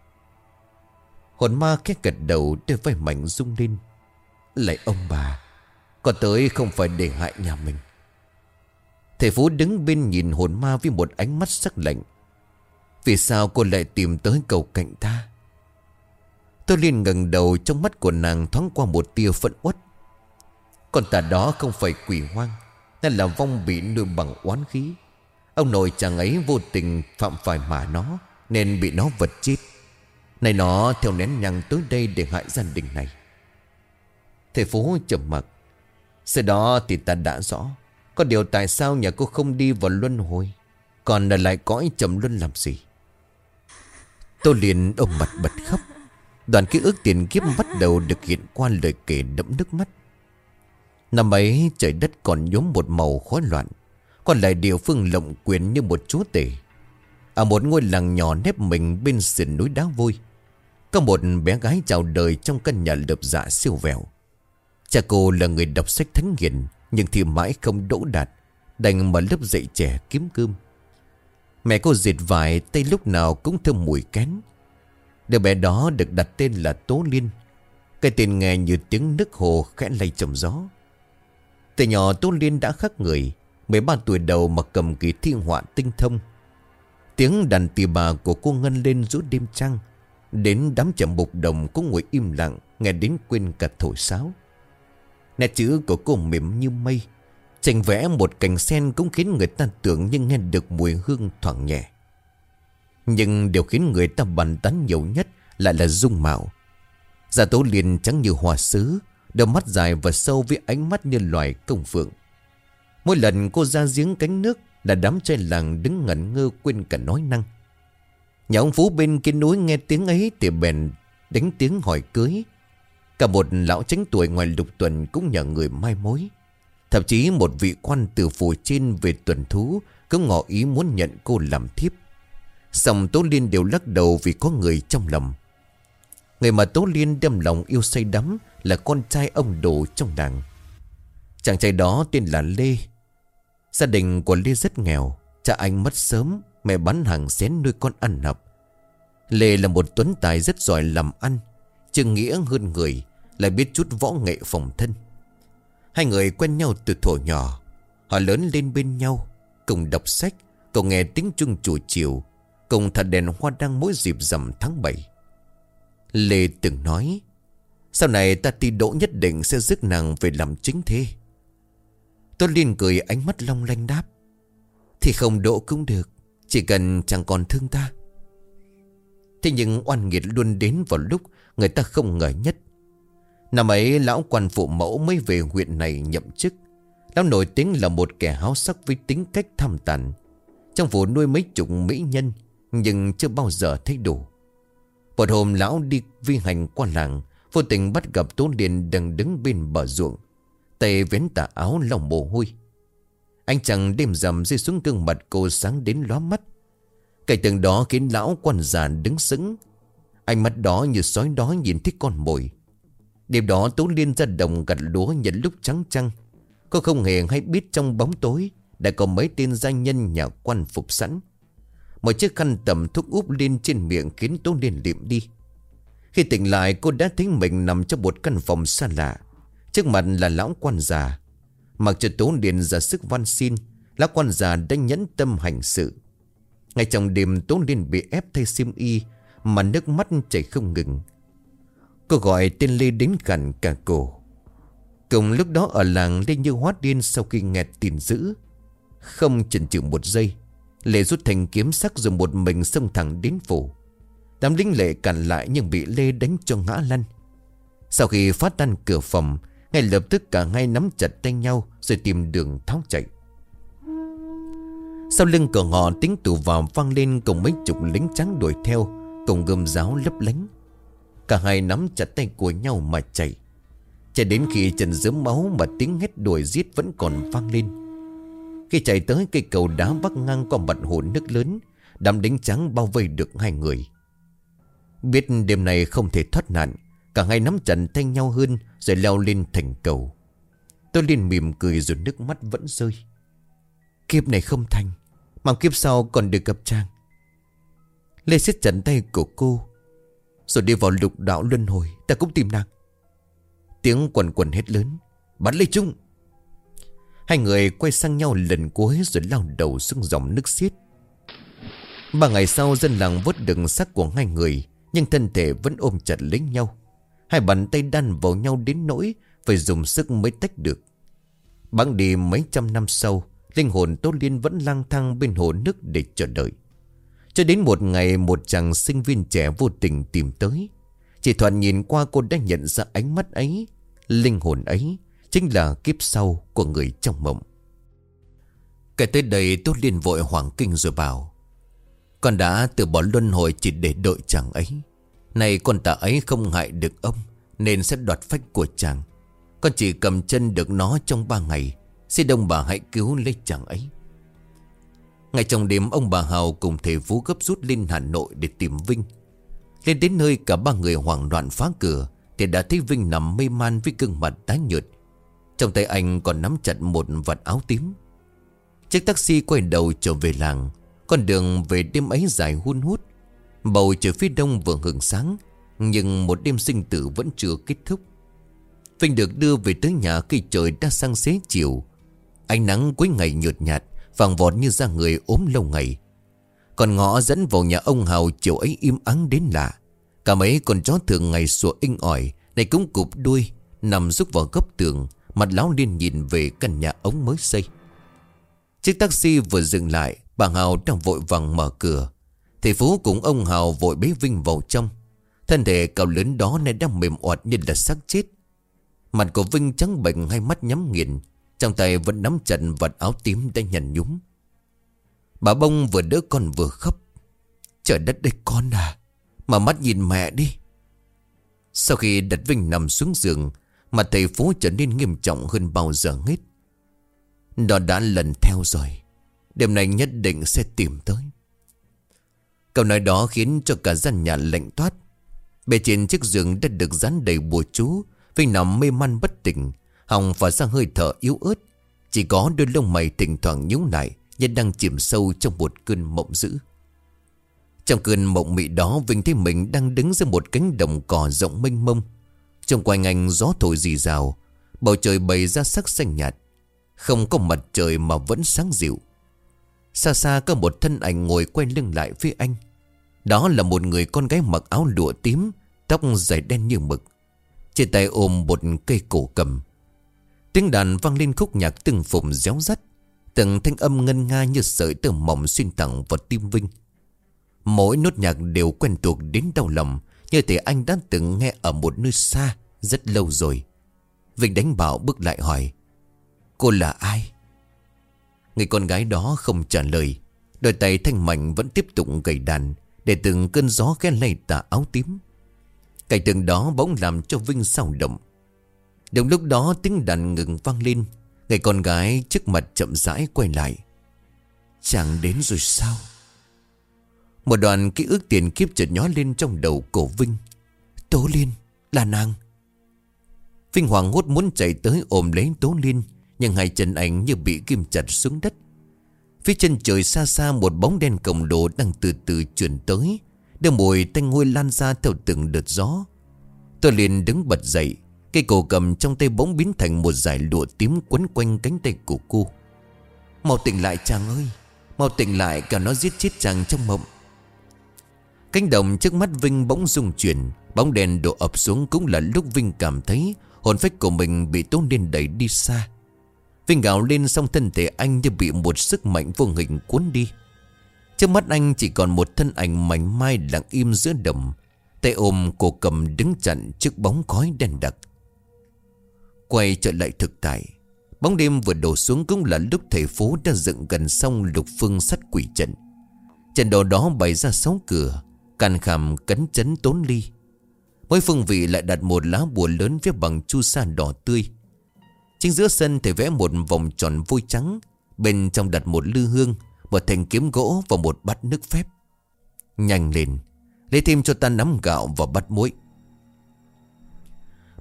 Speaker 1: Hồn ma khét gật đầu Đôi vai mạnh rung lên. Lại ông bà. Còn tới không phải để hại nhà mình. Thầy Phú đứng bên nhìn hồn ma Với một ánh mắt sắc lạnh. Vì sao cô lại tìm tới cầu cạnh ta? Tôi liền ngẩng đầu Trong mắt của nàng thoáng qua một tia phẫn uất. Con tà đó không phải quỷ hoang Nên là vong bị nuôi bằng oán khí. Ông nội chàng ấy vô tình phạm phải mà nó, Nên bị nó vật chết. Này nó, theo nén nhằng tới đây để hại gia đình này. Thầy Phú chậm mặc. Sau đó thì ta đã rõ Có điều tại sao nhà cô không đi vào luân hồi, Còn là lại cõi chậm luân làm gì. Tôi liền ôm mặt bật khóc. Đoàn ký ức tiền kiếp bắt đầu được hiện qua lời kể đẫm nước mắt. Năm ấy, trời đất còn nhốm một màu khói loạn, Còn lại địa phương lộng quyền như một chúa tể. Ở một ngôi làng nhỏ nếp mình bên sườn núi đá vôi, Có một bé gái chào đời trong căn nhà lợp dạ siêu vẹo. Cha cô là người đọc sách thánh hiền, Nhưng thì mãi không đỗ đạt, Đành mở lớp dạy trẻ kiếm cơm. Mẹ cô dệt vải tay lúc nào cũng thơm mùi kén. Đứa bé đó được đặt tên là Tố Liên. Cái tên nghe như tiếng nước hồ khẽ lay trong gió. Từ nhỏ Tố Liên đã khác người 13 tuổi đầu mà cầm kỳ thi họa tinh thông. Tiếng đàn tì bà của cô ngân lên giữa đêm trăng, Đến đám chậm bục đồng cũng ngồi im lặng, Nghe đến quên cả thổi sáo. Nét chữ của cô mềm như mây. Tranh vẽ một cành sen cũng khiến người ta tưởng như nghe được mùi hương thoảng nhẹ. Nhưng điều khiến người ta bàn tán nhiều nhất lại là dung mạo. Giả tố liền trắng như hoa sứ, Đôi mắt dài và sâu với ánh mắt như loài công phượng. Mỗi lần cô ra giếng cánh nước Là đám trai làng đứng ngẩn ngơ quên cả nói năng. Nhà ông Phú bên kia núi nghe tiếng ấy Thì bèn đánh tiếng hỏi cưới. Cả một lão tránh tuổi ngoài lục tuần Cũng nhờ người mai mối. Thậm chí một vị quan từ phủ trên về tuần thú Cũng ngỏ ý muốn nhận cô làm thiếp. Xong Tố Liên đều lắc đầu vì có người trong lòng. Người mà Tố Liên đem lòng yêu say đắm Là con trai ông đồ trong làng. Chàng trai đó tên là Lê. Gia đình của Lê rất nghèo, Cha anh mất sớm, Mẹ bán hàng xén nuôi con ăn học Lê là một tuấn tài rất giỏi làm ăn. Chừng nghĩa hơn người, Lại biết chút võ nghệ phòng thân. Hai người quen nhau từ thuở nhỏ, Họ lớn lên bên nhau, Cùng đọc sách, Cùng nghe tiếng chuông chùa chiều, Cùng thật đèn hoa đăng mỗi dịp rằm tháng 7 Lê từng nói, Sau này ta ti đỗ nhất định sẽ giúp nàng về làm chính thế. Tôi liên cười ánh mắt long lanh đáp, Thì không đỗ cũng được, Chỉ cần chẳng còn thương ta. Thế nhưng oan nghiệt luôn đến vào lúc Người ta không ngờ nhất. Năm ấy, lão quan phụ mẫu mới về huyện này nhậm chức. Lão nổi tiếng là một kẻ háo sắc với tính cách tham tàn. Trong vụ nuôi mấy chục mỹ nhân, Nhưng chưa bao giờ thấy đủ. Một hôm, lão đi vi hành qua làng, Vô tình bắt gặp Tố Liên đang đứng bên bờ ruộng, Tay vén tà áo lòng mồ hôi. Anh chàng đêm rằm rơi xuống gương mặt cô sáng đến lóa mắt. Cảnh tượng đó khiến lão quan già đứng sững Ánh mắt đó như sói đói nhìn thấy con mồi. Đêm đó Tú Liên ra đồng gặt lúa nhận lúc trắng trăng. Cô không hề hay biết trong bóng tối Đã có mấy tên gia nhân nhà quan phục sẵn. Một chiếc khăn tầm thuốc úp lên trên miệng khiến Tú Liên liệm đi. Khi tỉnh lại, cô đã thấy mình nằm trong một căn phòng xa lạ. Trước mặt là lão quan già. Mặc cho Tú Liên ra sức van xin, Lão quan già đã nhẫn tâm hành sự. Ngay trong đêm Tú Liên bị ép thay sim y mà nước mắt chảy không ngừng. Cô gọi tên Lê đến gần cả cổ. Cùng lúc đó ở làng Lê như hóa điên sau khi nghe tin dữ, Không chần chừ một giây, Lê rút thành kiếm sắc rồi một mình xông thẳng đến phủ. Đám lính lệ cản lại nhưng bị Lê đánh cho ngã lăn. Sau khi phát tan cửa phòng, Ngay lập tức cả hai nắm chặt tay nhau Rồi tìm đường tháo chạy. Sau lưng của họ tiếng tù vào vang lên Cùng mấy chục lính trắng đuổi theo Cùng gươm giáo lấp lánh. Cả hai nắm chặt tay của nhau mà chạy. Chạy đến khi chân dớm máu Mà tiếng hét đuổi giết vẫn còn vang lên. Khi chạy tới cây cầu đá bắc ngang qua mặt hồ nước lớn, Đám đánh trắng bao vây được hai người. Biết đêm này không thể thoát nạn, Cả hai nắm chặt tay nhau hơn Rồi leo lên thành cầu. Tôi liền mỉm cười rồi nước mắt vẫn rơi. Kiếp này không thành Mong kiếp sau còn được gặp Trang. Lê siết chặt tay của cô, Rồi đi vào lục đạo luân hồi. Ta cũng tìm nàng. Tiếng quần quần hết lớn, Bắn Lê Trung! Hai người quay sang nhau lần cuối Rồi lao đầu xuống dòng nước xiết. Ba ngày sau, dân làng vớt được xác của hai người, Nhưng thân thể vẫn ôm chặt lấy nhau. Hai bàn tay đan vào nhau đến nỗi Phải dùng sức mới tách được. Bắn đi mấy trăm năm sau, Linh hồn Tô Liên vẫn lang thang bên hồ nước để chờ đợi. Cho đến một ngày một chàng sinh viên trẻ vô tình tìm tới Chỉ thoạt nhìn qua cô đã nhận ra ánh mắt ấy, Linh hồn ấy Chính là kiếp sau của người trong mộng. Kể tới đây tôi liền vội hoàng kinh rồi bảo, Con đã từ bỏ luân hồi chỉ để đợi chàng ấy. Này con tạ ấy không hại được ông, Nên sẽ đoạt phách của chàng. Con chỉ cầm chân được nó trong ba ngày, Xin ông bà hãy cứu lấy chàng ấy. Ngày trong đêm, ông bà Hào cùng thầy Phú gấp rút lên Hà Nội để tìm Vinh. Lên đến nơi, cả ba người hoảng loạn phá cửa, Thì đã thấy Vinh nằm mê man với gương mặt tái nhợt. Trong tay anh còn nắm chặt một vật áo tím. Chiếc taxi quay đầu trở về làng. Con đường về đêm ấy dài hun hút. Bầu trời phía đông vừa hưởng sáng, Nhưng một đêm sinh tử vẫn chưa kết thúc. Vinh được đưa về tới nhà khi trời đã sang xế chiều. Ánh nắng cuối ngày nhợt nhạt. Vàng vọt như da người ốm lâu ngày. Còn ngõ dẫn vào nhà ông Hào chiều ấy im ắng đến lạ. Cả mấy con chó thường ngày sủa inh ỏi, Này cũng cụp đuôi, Nằm rúc vào góc tường, Mặt lão liên nhìn về căn nhà ống mới xây. Chiếc taxi vừa dừng lại, Bà Hào đang vội vàng mở cửa. Thầy Phú cùng ông Hào vội bế Vinh vào trong. Thân thể cậu lớn đó nay đang mềm oạt như là xác chết. Mặt của Vinh trắng bệnh hai mắt nhắm nghiền trong tay vẫn nắm chặt vật áo tím đang nhằn nhúm. Bà bông vừa đỡ con vừa khóc. Trời đất đây con à Mà mắt nhìn mẹ đi. Sau khi đặt Vinh nằm xuống giường Mặt thầy phố trở nên nghiêm trọng hơn bao giờ hết. Nó đã lần theo rồi. Đêm nay nhất định sẽ tìm tới. Câu nói đó khiến cho cả gian nhà lạnh toát. Bề trên chiếc giường đã được dán đầy bùa chú. Vinh nằm mê man bất tỉnh. Hồng và ra hơi thở yếu ớt. Chỉ có đôi lông mày thỉnh thoảng nhúng lại, Như đang chìm sâu trong một cơn mộng dữ. Trong cơn mộng mị đó, Vinh thấy mình đang đứng giữa một cánh đồng cỏ rộng mênh mông. Trong quanh anh gió thổi rì rào, Bầu trời bày ra sắc xanh nhạt. Không có mặt trời mà vẫn sáng dịu. Xa xa có một thân ảnh ngồi quay lưng lại phía anh. Đó là một người con gái mặc áo lụa tím, Tóc dài đen như mực. Trên tay ôm một cây cổ cầm. Tiếng đàn vang lên khúc nhạc từng phùng réo rắt. Từng thanh âm ngân nga như sợi tơ mỏng xuyên thẳng vào tim Vinh. Mỗi nốt nhạc đều quen thuộc đến đau lòng, Như thể anh đã từng nghe ở một nơi xa Rất lâu rồi. Vinh đánh bảo bước lại hỏi, Cô là ai? Người con gái đó không trả lời. Đôi tay thanh mạnh vẫn tiếp tục gầy đàn Để từng cơn gió khen lây tà áo tím. Cảnh tượng đó bỗng làm cho Vinh sao động. Đúng lúc đó tiếng đàn ngừng vang lên. Người con gái trước mặt chậm rãi quay lại. Chàng đến rồi sao? Một đoàn ký ức tiền kiếp chợt nhó lên trong đầu cổ Vinh. Tố Liên, là nàng. Vinh hoàng hốt muốn chạy tới ôm lấy Tố Liên, Nhưng hai chân anh như bị kim chặt xuống đất. Phía chân trời xa xa một bóng đen cổng đồ đang từ từ chuyển tới, Đưa mùi tanh hôi lan ra theo từng đợt gió. Tôi liền đứng bật dậy Cây cổ cầm trong tay bỗng biến thành một dải lụa tím quấn quanh cánh tay của cô. Mau tỉnh lại chàng ơi Mau tỉnh lại cả nó giết chết chàng trong mộng. Cánh đồng trước mắt Vinh bỗng rung chuyển, Bóng đèn đổ ập xuống cũng là lúc Vinh cảm thấy Hồn phách của mình bị tốn lên đẩy đi xa. Vinh gào lên xong thân thể anh như bị một sức mạnh vô hình cuốn đi. Trước mắt anh chỉ còn một thân ảnh mảnh mai lặng im giữa đồng, Tay ôm cổ cầm đứng chặn trước bóng khói đen đặc. Quay trở lại thực tại. Bóng đêm vừa đổ xuống cũng là lúc thầy phố đã dựng gần xong lục phương sắt quỷ trận. Trận đồ đó bày ra sáu cửa Càn khảm, cấn chấn, tốn ly. Mỗi phương vị lại đặt một lá bùa lớn viết bằng chu sa đỏ tươi. Chính giữa sân thầy vẽ một vòng tròn vôi trắng, Bên trong đặt một lư hương, Một thanh kiếm gỗ và một bát nước phép. Nhanh lên, Lấy thêm cho ta nắm gạo và bát muối.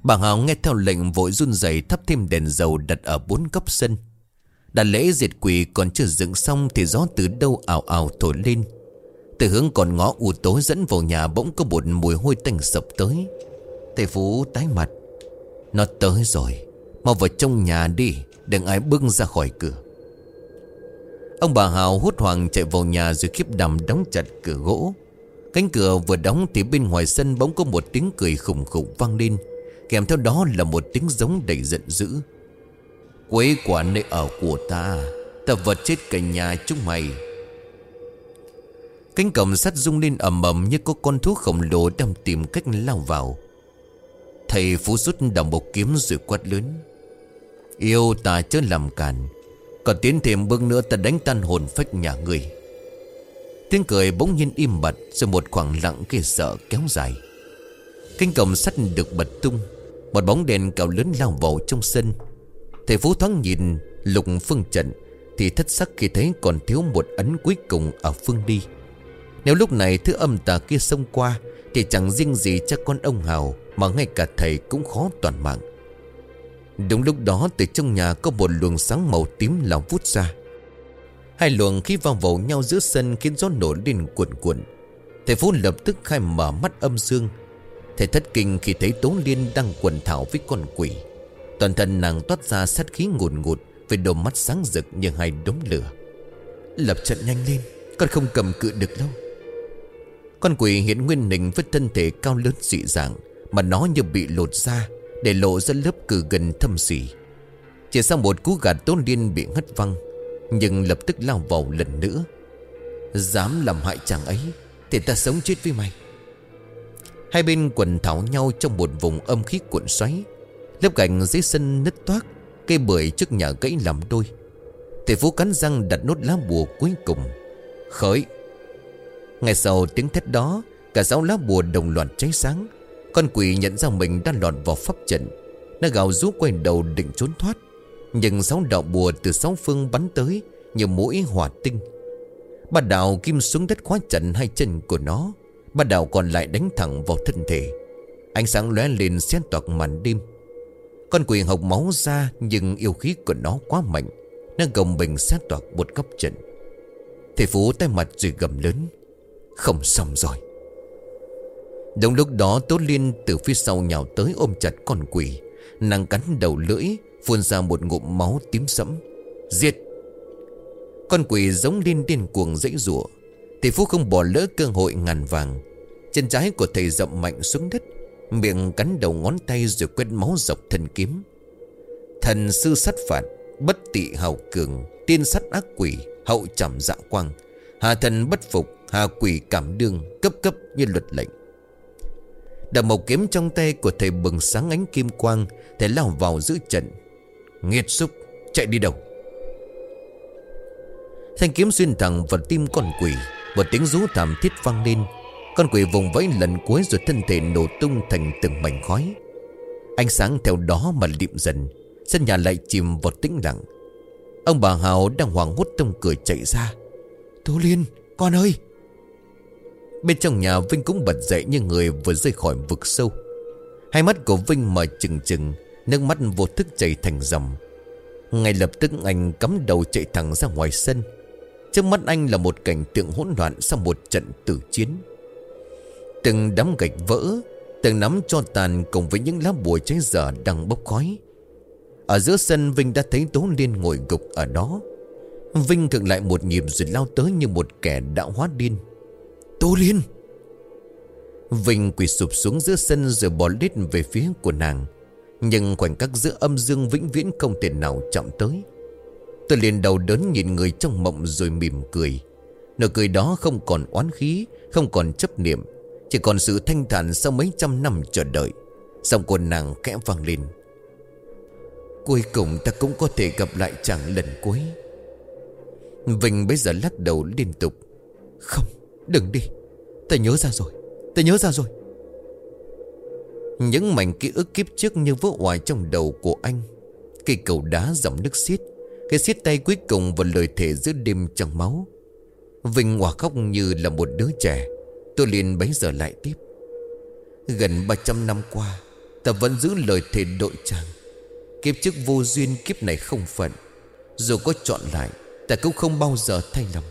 Speaker 1: Bà Hào nghe theo lệnh vội run rẩy thắp thêm đèn dầu đặt ở bốn góc sân. Đã lễ diệt quỷ còn chưa dựng xong thì gió từ đâu ảo ảo thổi lên. Từ hướng còn ngõ u tối dẫn vào nhà bỗng có một mùi hôi tanh sập tới. Thầy Phú tái mặt. Nó tới rồi. Mau vào trong nhà đi. Đừng ai bưng ra khỏi cửa. Ông bà Hào hốt hoảng chạy vào nhà rồi khiếp đầm đóng chặt cửa gỗ. Cánh cửa vừa đóng thì bên ngoài sân bỗng có một tiếng cười khủng khủng vang lên. Kèm theo đó là một tiếng giống đầy giận dữ. Quấy quả nơi ở của ta Ta vật chết cả nhà chúng mày. Cánh cổng sắt rung lên ầm ầm Như có con thú khổng lồ đang tìm cách lao vào. Thầy Phú rút đồng một kiếm rồi quát lớn. Yêu ta chớ làm cản Còn tiến thêm bước nữa ta đánh tan hồn phách nhà người Tiếng cười bỗng nhiên im bặt, Rồi một khoảng lặng kia sợ kéo dài. Cánh cổng sắt được bật tung một bóng đèn cao lớn lao vào trong sân. Thầy Phú thoáng nhìn lục phương trận Thì thất sắc khi thấy còn thiếu một ấn cuối cùng ở phương đi. Nếu lúc này thứ âm tà kia xông qua Thì chẳng riêng gì cho con ông Hào Mà ngay cả thầy cũng khó toàn mạng. Đúng lúc đó từ trong nhà có một luồng sáng màu tím lao vút ra. Hai luồng khi vào vào nhau giữa sân khiến gió nổ lên cuộn cuộn. Thầy Phú lập tức khai mở mắt âm dương Thầy thất kinh khi thấy Tố Liên đang quần thảo với con quỷ. Toàn thân nàng toát ra sát khí ngùn ngụt, Với đôi mắt sáng rực như hai đống lửa. Lập trận nhanh lên, Con không cầm cự được đâu. Con quỷ hiện nguyên hình với thân thể cao lớn dị dạng, Mà nó như bị lột ra Để lộ ra lớp cử gần thâm xỉ. Chỉ sau một cú gạt Tố Liên bị ngất văng, Nhưng lập tức lao vào lần nữa. Dám làm hại chàng ấy, Thì ta sống chết với mày. Hai bên quần thảo nhau trong một vùng âm khí cuộn xoáy. Lớp gạch dưới sân nứt toác, Cây bưởi trước nhà gãy làm đôi. Thầy Phú cắn răng đặt nốt lá bùa cuối cùng. Khởi. Ngay sau tiếng thét đó, Cả sáu lá bùa đồng loạt cháy sáng. Con quỷ nhận ra mình đang lọt vào pháp trận. Nó gào rú quay đầu định trốn thoát. Nhưng sáu đạo bùa từ sáu phương bắn tới, Như mũi hỏa tinh. Bà đạo kim xuống đất khóa trận hai chân của nó. Bắt đầu còn lại đánh thẳng vào thân thể. Ánh sáng lóe lên xen toạc màn đêm. Con quỷ hộc máu ra, Nhưng yêu khí của nó quá mạnh Nó gồng bình sát toạc một góc trận Thầy Phú tay mặt rồi gầm lớn, Không xong rồi. Đúng lúc đó Tốt Liên từ phía sau nhào tới ôm chặt con quỷ. Nàng cắn đầu lưỡi, Phun ra một ngụm máu tím sẫm. Giết! Con quỷ giống lên điên cuồng dãy rủa thầy Phú không bỏ lỡ cơ hội ngàn vàng. Chân trái của thầy rậm mạnh xuống đất, Miệng cắn đầu ngón tay rồi quét máu dọc thân kiếm. Thần sư sát phạt, Bất tị hào cường, Tiên sát ác quỷ, Hậu trầm dạ quang. Hà thần bất phục, Hà quỷ cảm đương, Cấp cấp như luật lệnh. Đập mộc kiếm trong tay của thầy bừng sáng ánh kim quang, Thầy lao vào giữ trận. Nghiệt xúc, Chạy đi đâu? Thanh kiếm xuyên thẳng vào tim con quỷ một tiếng rú thảm thiết vang lên. Con quỷ vùng vẫy lần cuối rồi thân thể nổ tung thành từng mảnh khói. Ánh sáng theo đó mà liệm dần Sân nhà lại chìm vào tĩnh lặng. Ông bà Hào đang hoảng hốt trong cửa chạy ra. Tố Liên Con ơi! Bên trong nhà Vinh cũng bật dậy như người vừa rơi khỏi vực sâu. Hai mắt của Vinh mở chừng chừng, Nước mắt vô thức chảy thành dòng. Ngay lập tức anh cắm đầu chạy thẳng ra ngoài sân. Trước mắt anh là một cảnh tượng hỗn loạn sau một trận tử chiến. Từng đám gạch vỡ, từng nắm cho tàn cùng với những lá bùa cháy dở đang bốc khói. Ở giữa sân Vinh đã thấy Tố Liên ngồi gục ở đó. Vinh cực lại một nhịp rồi lao tới như một kẻ đã hóa điên. Tố Liên! Vinh quỳ sụp xuống giữa sân rồi bỏ lít về phía của nàng. Nhưng khoảnh khắc giữa âm dương vĩnh viễn không thể nào chạm tới. Tôi liền đầu đớn nhìn người trong mộng rồi mỉm cười. Nụ cười đó không còn oán khí, Không còn chấp niệm, Chỉ còn sự thanh thản sau mấy trăm năm chờ đợi. Giọng của nàng kẽ vang lên. Cuối cùng ta cũng có thể gặp lại chàng lần cuối. Vinh bây giờ lắc đầu liên tục. Không, đừng đi. Ta nhớ ra rồi, Ta nhớ ra rồi. Những mảnh ký ức kiếp trước như vỡ hoài trong đầu của anh. Cây cầu đá dòng nước xiết. Cái xiết tay cuối cùng và lời thề giữa đêm trong máu. Vinh hòa khóc như là một đứa trẻ. Tôi liền bấy giờ lại tiếp. Gần 300 năm qua, Ta vẫn giữ lời thề đội chàng. Kiếp trước vô duyên, kiếp này không phận. Dù có chọn lại, Ta cũng không bao giờ thay lòng.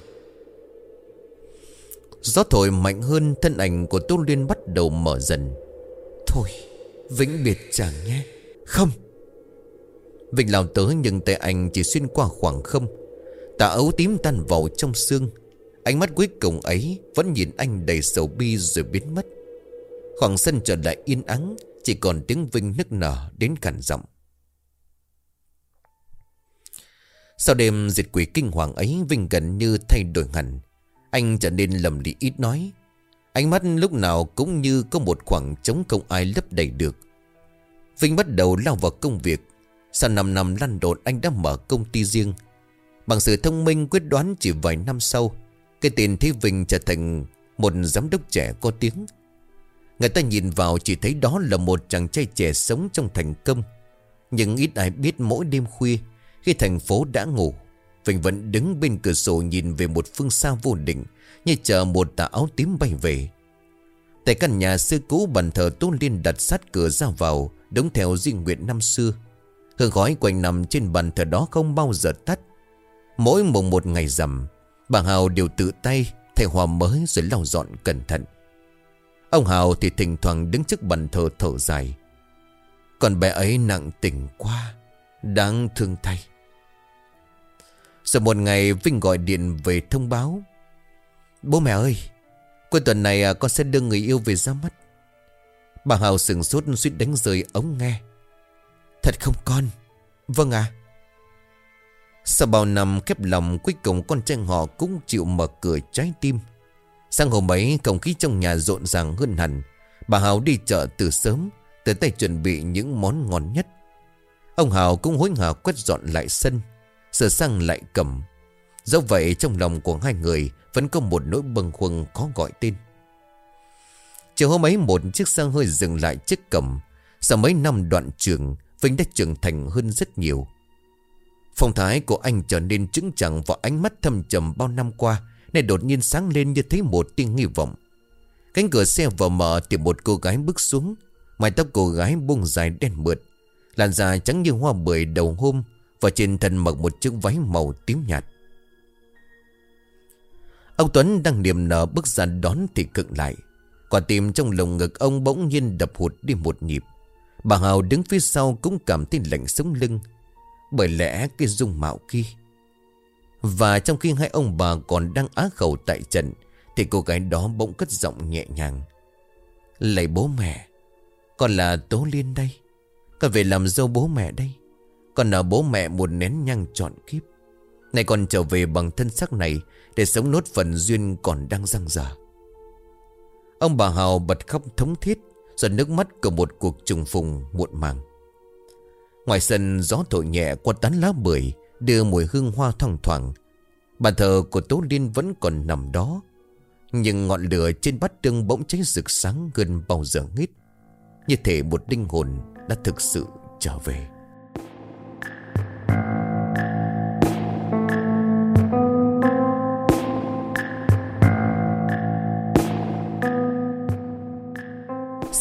Speaker 1: Gió thổi mạnh hơn Thân ảnh của Tô Liên bắt đầu mở dần. Thôi, Vĩnh biệt chàng nhé. Không. Vinh lao tới nhưng tay anh chỉ xuyên qua khoảng không. Tà ấu tím tan vào trong xương. Ánh mắt cuối cùng ấy Vẫn nhìn anh đầy sầu bi rồi biến mất. Khoảng sân trở lại yên ắng, Chỉ còn tiếng Vinh nức nở đến cản giọng. Sau đêm diệt quỷ kinh hoàng ấy, Vinh gần như thay đổi hẳn. Anh trở nên lầm lì ít nói. Ánh mắt lúc nào cũng như có một khoảng trống không ai lấp đầy được. Vinh bắt đầu lao vào công việc. Sau 5 năm lăn đột anh đã mở công ty riêng. Bằng sự thông minh quyết đoán chỉ vài năm sau, Cái tên Thế Vinh trở thành một giám đốc trẻ có tiếng. Người ta nhìn vào chỉ thấy đó là một chàng trai trẻ sống trong thành công. Nhưng ít ai biết mỗi đêm khuya, Khi thành phố đã ngủ, Vinh vẫn đứng bên cửa sổ nhìn về một phương xa vô định, Như chờ một tà áo tím bay về. Tại căn nhà xưa cũ bàn thờ tôn liên đặt sát cửa ra vào, Đúng theo di nguyện năm xưa. Hương khói quanh nằm trên bàn thờ đó không bao giờ tắt. Mỗi mùng một ngày rằm, Bà Hào đều tự tay Thay hoa mới rồi lau dọn cẩn thận. Ông Hào thì thỉnh thoảng đứng trước bàn thờ thở dài. Còn bé ấy nặng tình quá, Đáng thương thay. Rồi một ngày, Vinh gọi điện về thông báo. Bố mẹ ơi, Cuối tuần này à, con sẽ đưa người yêu về ra mắt. Bà Hào sừng sốt suýt đánh rơi ống nghe. Thật không con? Vâng à Sau bao năm khép lòng, Cuối cùng con trai họ cũng chịu mở cửa trái tim. Sang hôm ấy, không khí trong nhà rộn ràng hơn hẳn. Bà Hào đi chợ từ sớm Tới tay chuẩn bị những món ngon nhất. Ông Hào cũng hối hả quét dọn lại sân, Sửa sang lại cầm. Dẫu vậy, trong lòng của hai người Vẫn có một nỗi bâng khuâng khó gọi tên. Chiều hôm ấy, một chiếc xe hơi dừng lại trước cầm Sau mấy năm đoạn trường Vinh đã trưởng thành hơn rất nhiều. Phong thái của anh trở nên trứng chẳng Và ánh mắt thâm trầm bao năm qua Này đột nhiên sáng lên như thấy một tia hy vọng. Cánh cửa xe vừa mở Thì một cô gái bước xuống, Mái tóc cô gái buông dài đen mượt, Làn da trắng như hoa bưởi đầu hôm Và trên thân mặc một chiếc váy màu tím nhạt. Ông Tuấn đang niềm nở bước ra đón thì cựng lại. Quả tim trong lồng ngực ông bỗng nhiên đập hụt đi một nhịp. Bà Hào đứng phía sau cũng cảm thấy lạnh sống lưng, Bởi lẽ cái dung mạo kia. Và trong khi hai ông bà còn đang á khẩu tại trận, Thì cô gái đó bỗng cất giọng nhẹ nhàng. Lạy bố mẹ, Con là Tố Liên đây. Con về làm dâu bố mẹ đây. Con nợ bố mẹ một nén nhang trọn kiếp. Này con trở về bằng thân sắc này Để sống nốt phần duyên còn đang răng dở. Ông bà Hào bật khóc thống thiết rồi nước mắt của một cuộc trùng phùng muộn màng. Ngoài sân, gió thổi nhẹ qua tán lá bưởi, Đưa mùi hương hoa thoang thoảng. Bàn thờ của Tố Liên vẫn còn nằm đó, Nhưng ngọn lửa trên bát tương bỗng cháy rực sáng gần bao giờ hết. Như thể một linh hồn đã thực sự trở về.